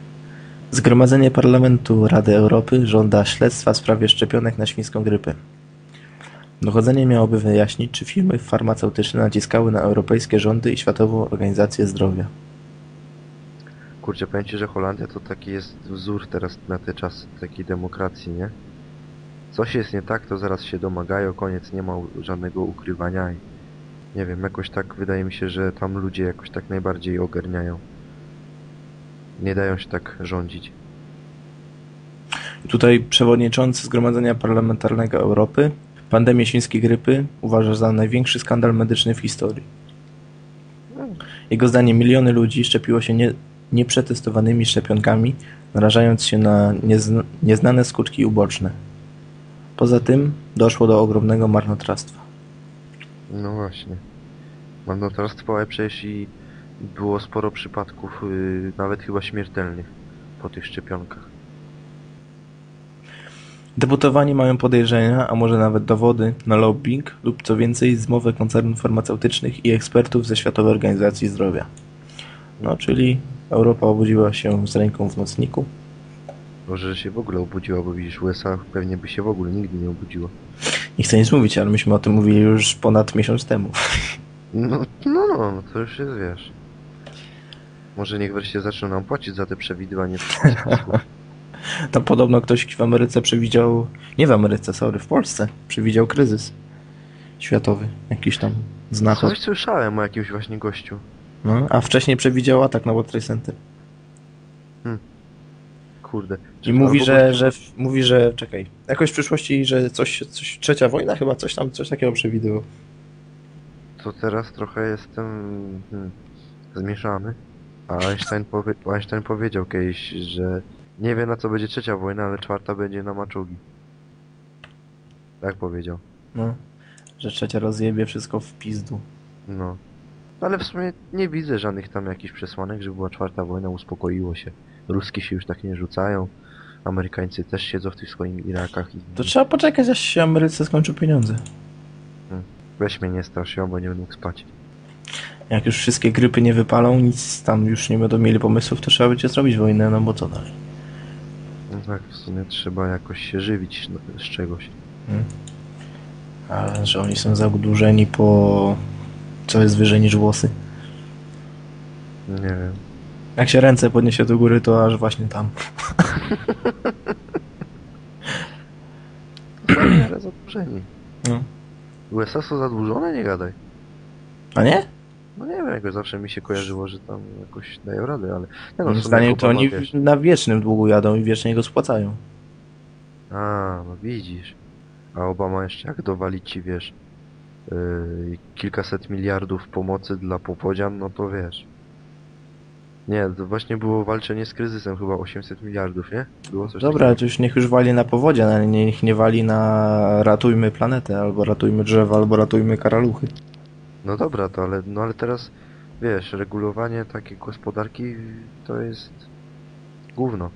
Zgromadzenie Parlamentu Rady Europy żąda śledztwa w sprawie szczepionek na świńską grypę. Dochodzenie miałoby wyjaśnić, czy firmy farmaceutyczne naciskały na europejskie rządy i Światową Organizację Zdrowia. Kurczę, powiem ci, że Holandia to taki jest wzór teraz na te czasy takiej demokracji, nie? Coś jest nie tak, to zaraz się domagają, koniec, nie ma żadnego ukrywania i nie wiem, jakoś tak wydaje mi się, że tam ludzie jakoś tak najbardziej ogarniają. Nie dają się tak rządzić. Tutaj przewodniczący Zgromadzenia Parlamentarnego Europy pandemię świńskiej grypy uważa za największy skandal medyczny w historii. Jego zdaniem miliony ludzi szczepiło się nie, nieprzetestowanymi szczepionkami, narażając się na niezn nieznane skutki uboczne. Poza tym doszło do ogromnego marnotrawstwa. No właśnie. Marnotrawstwo, ale przecież i było sporo przypadków, yy, nawet chyba śmiertelnych po tych szczepionkach. Deputowani mają podejrzenia, a może nawet dowody na lobbying lub co więcej zmowę koncernów farmaceutycznych i ekspertów ze Światowej Organizacji Zdrowia. No, czyli Europa obudziła się z ręką w nocniku. Może, że się w ogóle obudziła, bo widzisz, USA pewnie by się w ogóle nigdy nie obudziło. Nie chcę nic mówić, ale myśmy o tym mówili już ponad miesiąc temu. No, no, no, no to już jest, wiesz. Może niech wreszcie zaczną nam płacić za te przewidywanie. Tam podobno ktoś w Ameryce przewidział, nie w Ameryce, sorry, w Polsce, przewidział kryzys światowy, jakiś tam znachor. Coś słyszałem o jakimś właśnie gościu. No, a wcześniej przewidział atak na World Trade Center. Kurde. I mówi, że, gościu- że, mówi, że, czekaj, jakoś w przyszłości, że coś, coś, trzecia wojna chyba, coś tam, coś takiego przewidywał. To teraz trochę jestem hmm, zmieszany. A Einstein, powie, Einstein powiedział kiedyś, że nie wie na co będzie trzecia wojna, ale czwarta będzie na maczugi. Tak powiedział. No, że trzecia rozjebie wszystko w pizdu. No. Ale w sumie nie widzę żadnych tam jakichś przesłanek, że była czwarta wojna, uspokoiło się. Ruski się już tak nie rzucają. Amerykańcy też siedzą w tych swoich Irakach i To trzeba poczekać, aż się Ameryce skończą pieniądze. weź mnie nie strasz bo nie będę mógł spać. Jak już wszystkie grypy nie wypalą, nic tam już nie będą mieli pomysłów, to trzeba będzie zrobić wojnę, no bo co dalej? Tak, w sumie trzeba jakoś się żywić no, z czegoś. A że oni są zadłużeni po... co jest wyżej niż włosy. Nie wiem. Jak się ręce podniesie do góry, to aż właśnie tam. Zadłużeni. No. USA są zadłużone? Nie gadaj. A nie? No nie wiem, jakoś zawsze mi się kojarzyło, że tam jakoś dają radę, ale... Nie Moim w sumie zdaniem to oni wiesz- na wiecznym długu jadą i wiecznie go spłacają. A, no widzisz. A Obama jeszcze jak dowali ci, wiesz, yy, kilkaset miliardów pomocy dla powodzian, no to wiesz. Nie, to właśnie było walczenie z kryzysem, chyba 800 miliardów, nie? Było coś Dobra, takiego. to już niech już wali na powodzie, ale niech nie wali na ratujmy planetę, albo ratujmy drzewa, albo ratujmy karaluchy. No dobra, to ale, no ale teraz, wiesz, regulowanie takiej gospodarki to jest gówno.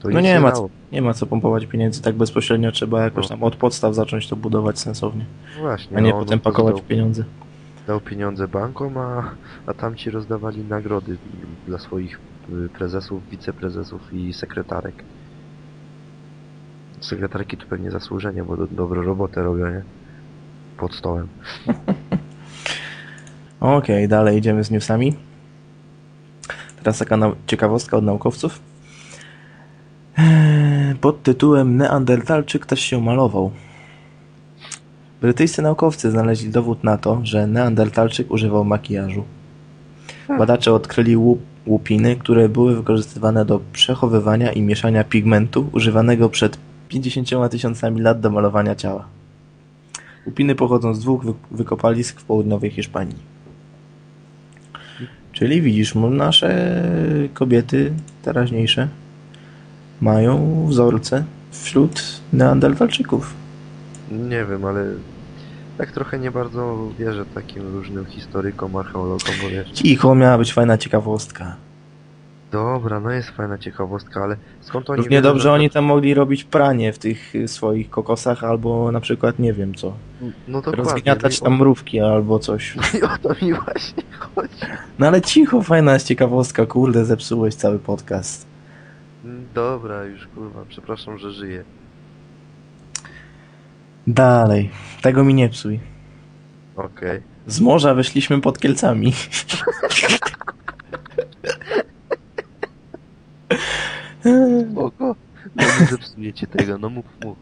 To No nic nie ma dało. Nie ma co pompować pieniędzy tak bezpośrednio, trzeba jakoś No. tam od podstaw zacząć to budować sensownie, No Właśnie, a nie no, potem no to pakować Dał, pieniądze. dał pieniądze bankom, a, a tamci rozdawali nagrody dla swoich y, prezesów, wiceprezesów i sekretarek. Sekretarki to pewnie zasłużenie, bo do, dobrą robotę robią, nie? Pod stołem. Okej, dalej idziemy z newsami. Teraz taka ciekawostka od naukowców. Eee, Pod tytułem Neandertalczyk też się malował. Brytyjscy naukowcy znaleźli dowód na to, że Neandertalczyk używał makijażu. Badacze odkryli łup, łupiny, które były wykorzystywane do przechowywania i mieszania pigmentu używanego przed 50 tysiącami lat do malowania ciała. Łupiny pochodzą z dwóch wy- wykopalisk w południowej Hiszpanii. Czyli widzisz, nasze kobiety teraźniejsze mają wzorce wśród neandertalczyków. Nie wiem, ale tak trochę nie bardzo wierzę takim różnym historykom, archeologom, bo wiesz... Cicho, miała być fajna ciekawostka. Dobra, no jest fajna ciekawostka, ale skąd oni Równie wiedzą, dobrze że- oni tam mogli robić pranie w tych y, swoich kokosach, albo na przykład nie wiem co. No dokładnie. Rozgniatać no tam mrówki albo coś. o, I o to mi właśnie chodzi. No ale cicho, fajna jest ciekawostka, kurde, zepsułeś cały podcast. Mm, Dobra, już kurwa, przepraszam, że żyję. Dalej, tego mi nie psuj. Okej. Z morza wyszliśmy pod Kielcami. Spoko. No nie zepsujecie tego, no mów, mów.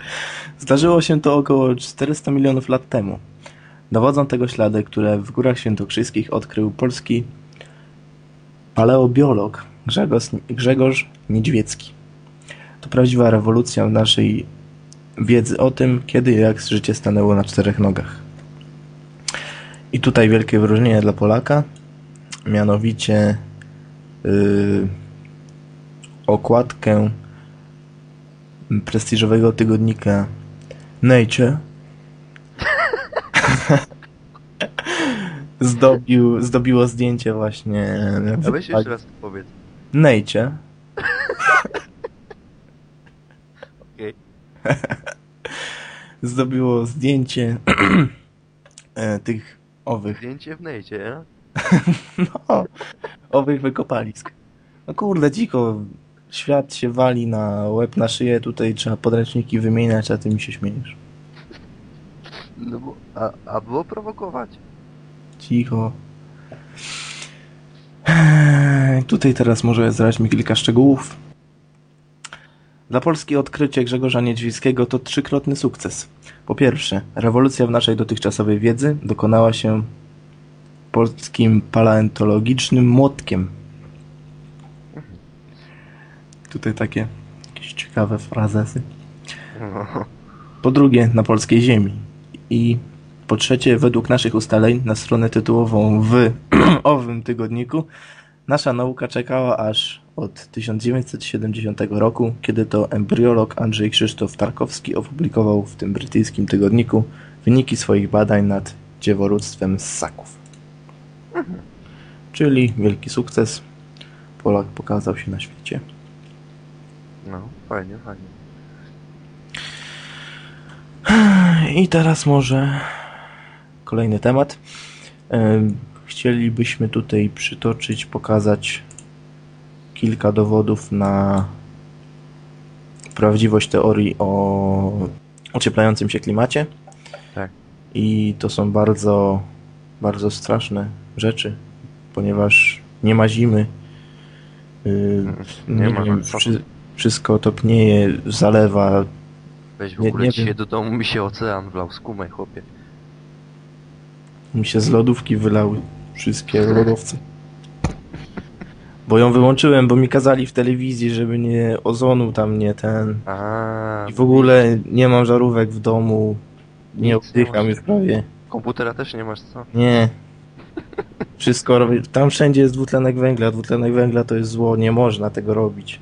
Zdarzyło się to około 400 milionów lat temu. Dowodzą tego ślady, które w Górach Świętokrzyskich odkrył polski paleobiolog Grzegorz, Grzegorz Niedźwiecki. To prawdziwa rewolucja w naszej wiedzy o tym, kiedy i jak życie stanęło na czterech nogach. I tutaj wielkie wyróżnienie dla Polaka, mianowicie yy, okładkę prestiżowego tygodnika Nature zdobił, zdobiło zdjęcie właśnie A weź jeszcze raz powiedz. Nature Okej. zdobiło zdjęcie e, tych owych Zdjęcie w nejcie, ja? no, owych wykopalisk. No kurde, dziko, świat się wali na łeb, na szyję, tutaj trzeba podręczniki wymieniać, a ty mi się śmiejesz. No bo, a, a było prowokować. Cicho. Eee, Tutaj teraz może zdradźmy kilka szczegółów. Dla Polski odkrycie Grzegorza Niedźwieckiego to trzykrotny sukces. Po pierwsze, rewolucja w naszej dotychczasowej wiedzy dokonała się polskim paleontologicznym młotkiem. Tutaj takie jakieś ciekawe frazesy. No. Po drugie, na polskiej ziemi. I po trzecie, według naszych ustaleń, na stronę tytułową w owym tygodniku, nasza nauka czekała aż od 1970 roku, kiedy to embriolog Andrzej Krzysztof Tarkowski opublikował w tym brytyjskim tygodniku wyniki swoich badań nad dzieworództwem ssaków. Czyli wielki sukces. Polak pokazał się na świecie. No, fajnie, fajnie. I teraz może kolejny temat. Em, Chcielibyśmy tutaj przytoczyć, pokazać kilka dowodów na prawdziwość teorii o ocieplającym się klimacie. Tak. I to są bardzo, bardzo straszne rzeczy, ponieważ nie ma zimy. Yy, Nie ma, wiem, wszystko topnieje, zalewa, Weź w Nie- ogóle nie dzisiaj wiem. do domu mi się ocean wlał, skumaj chłopie. Mi się z lodówki wylały wszystkie lodowce. Bo ją wyłączyłem, bo mi kazali w telewizji, żeby nie ozonu tam nie ten. A, I w ogóle nie mam żarówek w domu. Nie Nic nie oddycham masz. już prawie. Komputera też nie masz, co? Nie. Wszystko robię. Tam wszędzie jest dwutlenek węgla. Dwutlenek węgla to jest zło, nie można tego robić.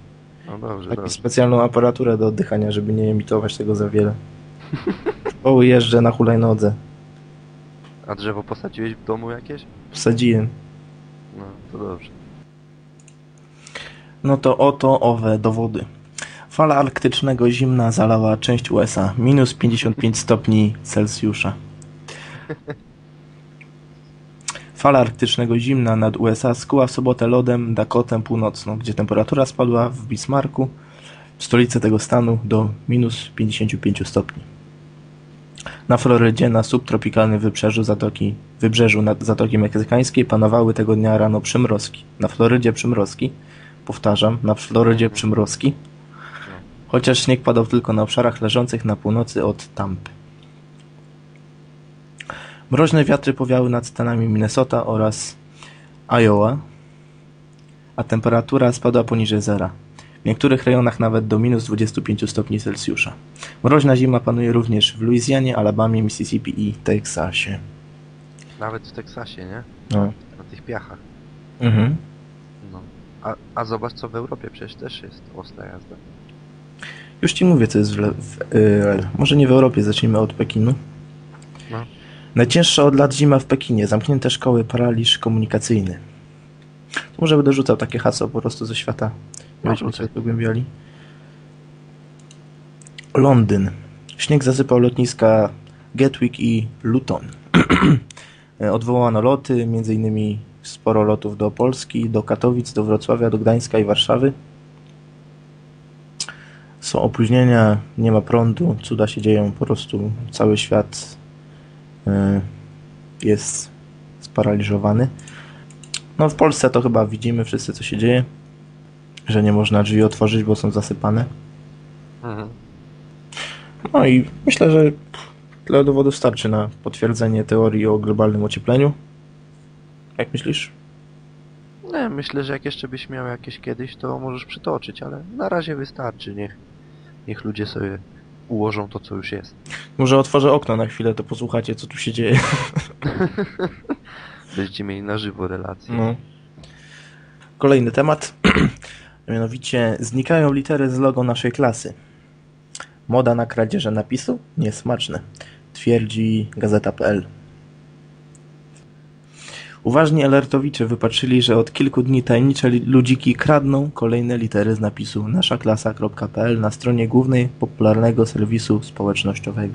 No dobrze, dobrze. specjalną aparaturę do oddychania, żeby nie emitować tego za wiele. O, jeżdżę na hulajnodze. A drzewo posadziłeś w domu jakieś? Wsadziłem. No, to dobrze. No to oto owe dowody. Fala arktycznego zimna zalała część USA. Minus 55 stopni Celsjusza. Fala arktycznego zimna nad USA skuła w sobotę lodem Dakotę Północną, gdzie temperatura spadła w Bismarcku, w stolicy tego stanu, do minus 55 stopni. Na Florydzie, na subtropikalnym wybrzeżu Zatoki, wybrzeżu nad Zatoki Meksykańskiej panowały tego dnia rano przymrozki. Na Florydzie przymrozki. Powtarzam, na Florydzie przymrozki. Chociaż śnieg padał tylko na obszarach leżących na północy od Tampy. Mroźne wiatry powiały nad stanami Minnesota oraz Iowa, a temperatura spadła poniżej zera. W niektórych rejonach nawet do minus 25 stopni Celsjusza. Mroźna zima panuje również w Luizjanie, Alabamie, Mississippi i Teksasie. Nawet w Teksasie, nie? No. Na tych piachach. Mhm. No. A, a zobacz co w Europie, przecież też jest ostra jazda. Już ci mówię, co jest w, le- w e, może nie w Europie, zacznijmy od Pekinu. Najcięższa od lat zima w Pekinie, zamknięte szkoły, paraliż komunikacyjny. To może będę rzucał takie hasło po prostu ze świata. No, rzucaj. się pogłębiali. Londyn. Śnieg zasypał lotniska Gatwick i Luton. Odwołano loty, m.in. sporo lotów do Polski, do Katowic, do Wrocławia, do Gdańska i Warszawy. Są opóźnienia, nie ma prądu, cuda się dzieją, po prostu cały świat jest sparaliżowany. No w Polsce to chyba widzimy wszyscy co się dzieje, że nie można drzwi otworzyć, bo są zasypane. Mhm. No i myślę, że tyle dowodów starczy na potwierdzenie teorii o globalnym ociepleniu. Jak myślisz? Nie, myślę, że jak jeszcze byś miał jakieś kiedyś, to możesz przytoczyć, ale na razie wystarczy. Niech, niech ludzie sobie ułożą to, co już jest. Może otworzę okno na chwilę, to posłuchacie, co tu się dzieje. Będziecie mieli na żywo relacje. No. Kolejny temat. Mianowicie znikają litery z logo naszej klasy. Moda na kradzieże napisu? Niesmaczne. Twierdzi Gazeta.pl. Uważni alertowicze wypatrzyli, że od kilku dni tajemnicze ludziki kradną kolejne litery z napisu naszaklasa.pl na stronie głównej popularnego serwisu społecznościowego.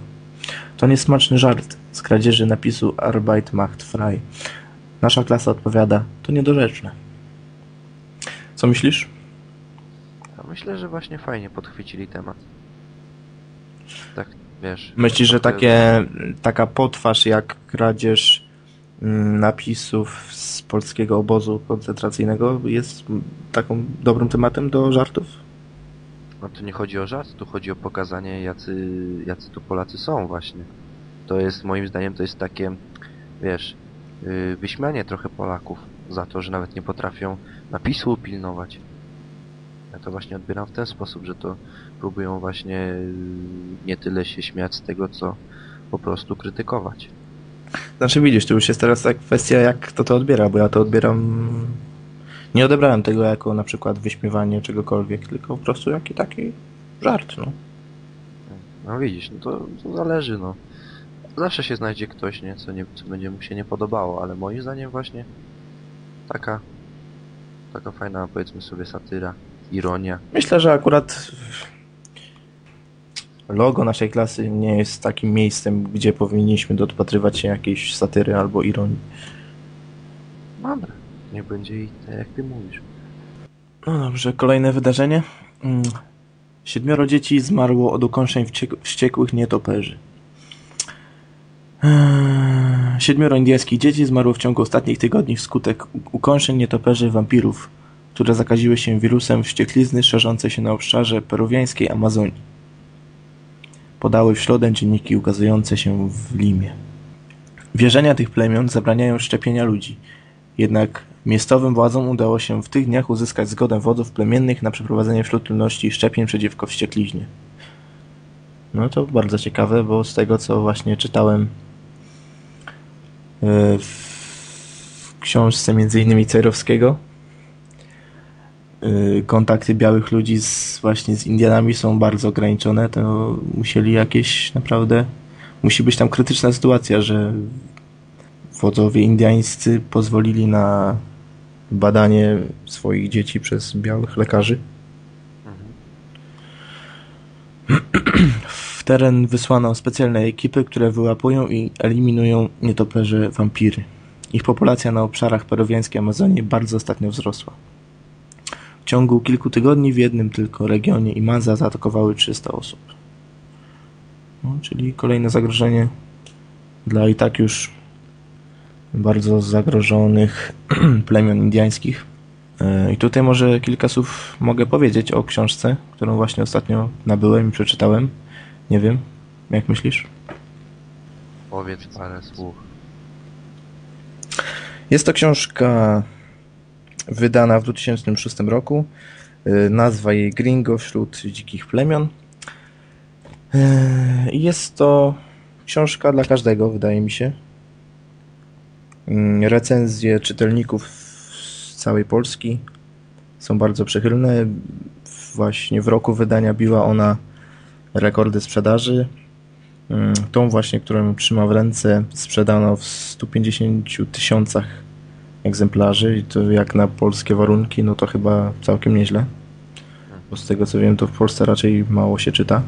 To niesmaczny żart z kradzieży napisu Arbeit macht frei. Nasza klasa odpowiada, to niedorzeczne. Co myślisz? Myślę, że właśnie fajnie podchwycili temat. Tak, wiesz. Myślisz, że takie, taka potwarz jak kradzież napisów z polskiego obozu koncentracyjnego jest taką dobrym tematem do żartów? No tu nie chodzi o żart, tu chodzi o pokazanie, jacy, jacy tu Polacy są właśnie. To jest, moim zdaniem, to jest takie, wiesz, yy, wyśmianie trochę Polaków za to, że nawet nie potrafią napisu upilnować. Ja to właśnie odbieram w ten sposób, że to próbują właśnie yy, nie tyle się śmiać z tego, co po prostu krytykować. Znaczy widzisz, to już jest teraz tak kwestia jak kto to odbiera, bo ja to odbieram... Nie odebrałem tego jako na przykład wyśmiewanie czegokolwiek, tylko po prostu jaki taki żart, no. No widzisz, no to, to zależy, no. Zawsze się znajdzie ktoś, nie, co, nie, co będzie mu się nie podobało, ale moim zdaniem właśnie taka, taka fajna, powiedzmy sobie, satyra, ironia. Myślę, że akurat logo naszej klasy nie jest takim miejscem, gdzie powinniśmy dopatrywać się jakiejś satyry albo ironii. Dobra, nie będzie i tak jak ty mówisz. No dobrze, kolejne wydarzenie. Mm. Siedmioro dzieci zmarło od ukąszeń wściekłych nietoperzy. Eee, Siedmioro indyjskich dzieci zmarło w ciągu ostatnich tygodni wskutek ukąszeń nietoperzy wampirów, które zakaziły się wirusem wścieklizny szerzącej się na obszarze peruwiańskiej Amazonii. Podały w środę dzienniki ukazujące się w Limie. Wierzenia tych plemion zabraniają szczepienia ludzi. Jednak miejscowym władzom udało się w tych dniach uzyskać zgodę wodzów plemiennych na przeprowadzenie wśród ludności szczepień przeciwko wściekliźnie. No to bardzo ciekawe, bo z tego co właśnie czytałem e, w książce między innymi Cejrowskiego kontakty białych ludzi z, właśnie z Indianami są bardzo ograniczone, to musieli jakieś naprawdę musi być tam krytyczna sytuacja, że wodzowie indiańscy pozwolili na badanie swoich dzieci przez białych lekarzy. W teren wysłano specjalne ekipy, które wyłapują i eliminują nietoperze wampiry. Ich populacja na obszarach peruwiańskiej Amazonii bardzo ostatnio wzrosła. W ciągu kilku tygodni w jednym tylko regionie Imaza zaatakowały 300 osób. No, czyli kolejne zagrożenie dla i tak już bardzo zagrożonych plemion indiańskich. E, I tutaj może kilka słów mogę powiedzieć o książce, którą właśnie ostatnio nabyłem i przeczytałem. Nie wiem, jak myślisz? Powiedz parę słów. Jest to książka wydana w 2006 roku. E, Nazwa jej Gringo wśród dzikich plemion. I Jest to książka dla każdego, wydaje mi się. Mm, Recenzje czytelników z całej Polski są bardzo przychylne. Właśnie w roku wydania biła ona rekordy sprzedaży. Tą właśnie, którą trzymam w ręce, sprzedano w 150 tysiącach egzemplarzy i to jak na polskie warunki, no to chyba całkiem nieźle. Bo z tego co wiem, to w Polsce raczej mało się czyta.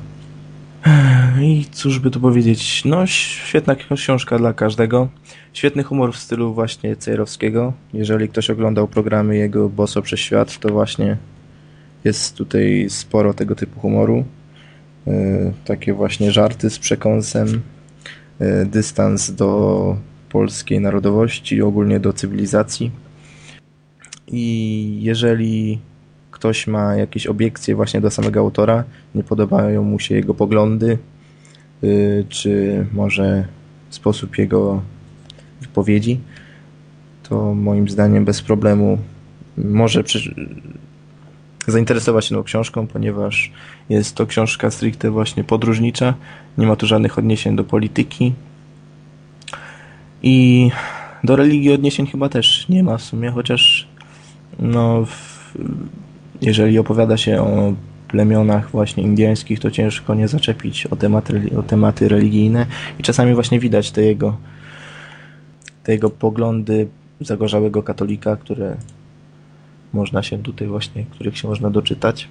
I cóż by tu powiedzieć, no świetna książka dla każdego. Świetny humor w stylu właśnie Cejrowskiego. Jeżeli ktoś oglądał programy jego Boso przez świat, to właśnie jest tutaj sporo tego typu humoru. Yy, takie właśnie żarty z przekąsem, yy, dystans do polskiej narodowości, ogólnie do cywilizacji. I jeżeli ktoś ma jakieś obiekcje właśnie do samego autora, nie podobają mu się jego poglądy, yy, czy może sposób jego wypowiedzi, to moim zdaniem bez problemu może zainteresować się tą książką, ponieważ jest to książka stricte właśnie podróżnicza, nie ma tu żadnych odniesień do polityki i do religii odniesień chyba też nie ma w sumie, chociaż no w, jeżeli opowiada się o plemionach właśnie indyjskich, to ciężko nie zaczepić o tematy, o tematy religijne i czasami właśnie widać te jego, te jego poglądy zagorzałego katolika, które można się tutaj właśnie, których się można doczytać.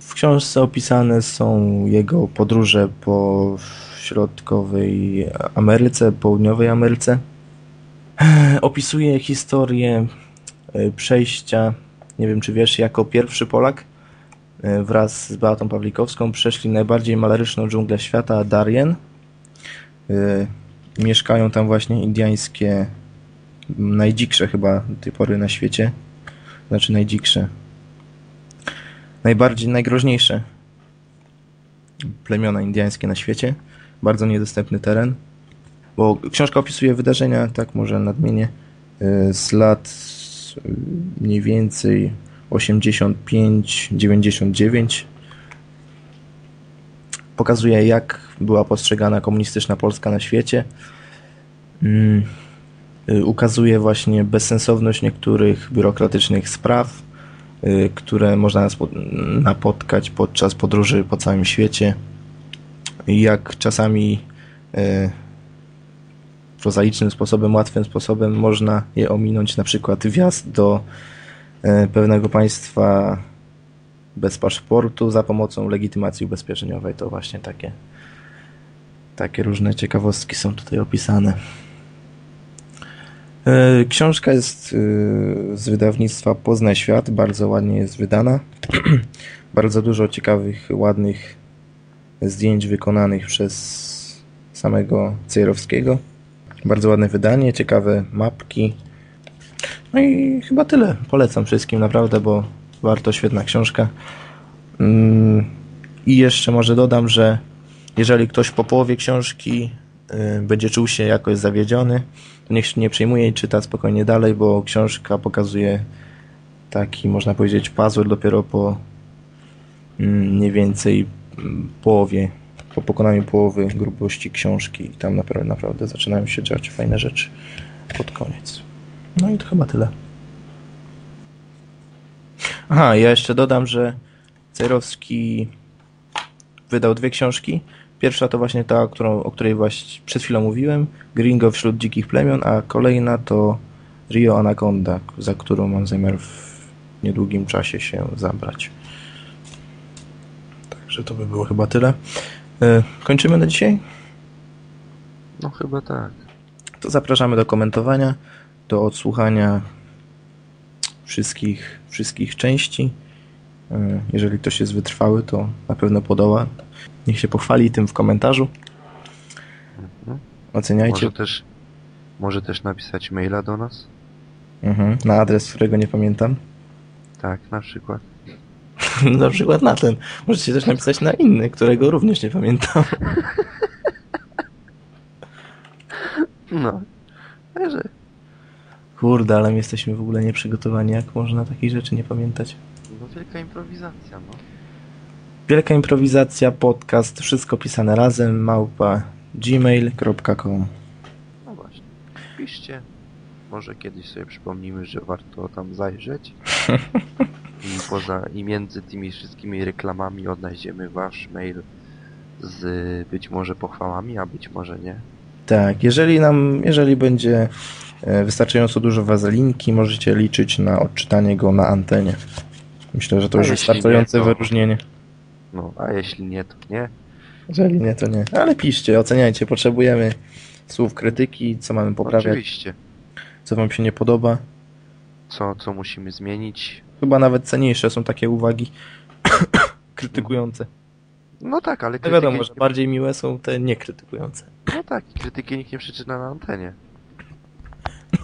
W książce opisane są jego podróże po środkowej Ameryce, południowej Ameryce. Opisuje historię e, przejścia nie wiem czy wiesz, jako pierwszy Polak e, wraz z Beatą Pawlikowską przeszli najbardziej malaryczną dżunglę świata, Darien. E, Mieszkają tam właśnie indiańskie, najdziksze chyba do tej pory na świecie. Znaczy najdziksze. Najbardziej, najgroźniejsze plemiona indiańskie na świecie. Bardzo niedostępny teren. Bo książka opisuje wydarzenia, tak może nadmienię, e, z lat mniej więcej 85-99 pokazuje jak była postrzegana komunistyczna Polska na świecie mm, y, ukazuje właśnie bezsensowność niektórych biurokratycznych spraw y, które można napotkać podczas podróży po całym świecie jak czasami y, prozaicznym sposobem, łatwym sposobem można je ominąć, na przykład wjazd do e, pewnego państwa bez paszportu za pomocą legitymacji ubezpieczeniowej. To właśnie takie, takie różne ciekawostki są tutaj opisane. E, książka jest e, z wydawnictwa Poznaj Świat, bardzo ładnie jest wydana. bardzo dużo ciekawych, ładnych zdjęć wykonanych przez samego Cejrowskiego. Bardzo ładne wydanie, ciekawe mapki. No i chyba tyle. Polecam wszystkim naprawdę, bo warto, świetna książka. Mm, I jeszcze może dodam, że jeżeli ktoś po połowie książki y, będzie czuł się jakoś zawiedziony, to niech się nie przejmuje i czyta spokojnie dalej, bo książka pokazuje taki, można powiedzieć, puzzle dopiero po mm, mniej więcej połowie po pokonaniu połowy grubości książki i tam naprawdę, naprawdę zaczynają się dziać fajne rzeczy pod koniec. No i to chyba tyle. Aha, ja jeszcze dodam, że Cerowski wydał dwie książki. Pierwsza to właśnie ta, którą, o której właśnie przed chwilą mówiłem, Gringo wśród dzikich plemion, a kolejna to Rio Anaconda, za którą mam zamiar w niedługim czasie się zabrać. Także to by było chyba tyle. E, kończymy na dzisiaj? No chyba tak. To zapraszamy do komentowania, do odsłuchania wszystkich, wszystkich części. E, jeżeli ktoś jest wytrwały, to na pewno podoła. Niech się pochwali tym w komentarzu. Mhm. Oceniajcie Może też, może też napisać maila do nas? mhm. na adres, którego nie pamiętam. Tak, na przykład. na przykład na ten. Możecie też napisać na inny, którego również nie pamiętam. No. Także Kurde, ale my jesteśmy w ogóle nieprzygotowani. Jak można takich rzeczy nie pamiętać? no wielka improwizacja, no. Wielka improwizacja, podcast, wszystko pisane razem, małpa gmail.com No właśnie. Piszcie. Może kiedyś sobie przypomnimy, że warto tam zajrzeć. I poza i między tymi wszystkimi reklamami odnajdziemy wasz mail z być może pochwałami, a być może nie. Tak, jeżeli nam, jeżeli będzie e, wystarczająco dużo wazelinki, możecie liczyć na odczytanie go na antenie. Myślę, że to A już wystarczające nie, to- wyróżnienie. No, a jeśli nie, to nie. Jeżeli nie, to nie. Ale piszcie, oceniajcie, potrzebujemy słów krytyki, co mamy poprawiać, Oczywiście. co wam się nie podoba. Co, co musimy zmienić? Chyba nawet cenniejsze są takie uwagi krytykujące. No tak, ale No krytyki, wiadomo, że bardziej miłe są te niekrytykujące. No tak, krytyki nikt nie przeczyta na antenie.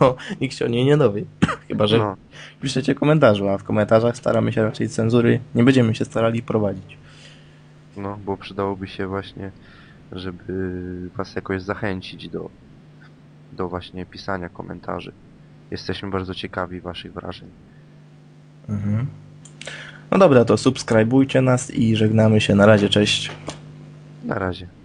No, nikt się o niej nie dowie. Chyba, że No, piszecie komentarzu, a w komentarzach staramy się raczej cenzury, nie będziemy się starali prowadzić. no, bo przydałoby się właśnie, żeby was jakoś zachęcić do, do właśnie pisania komentarzy. Jesteśmy bardzo ciekawi waszych wrażeń. Mhm. No dobra, to subskrybujcie nas i żegnamy się. Na razie, cześć. Na razie.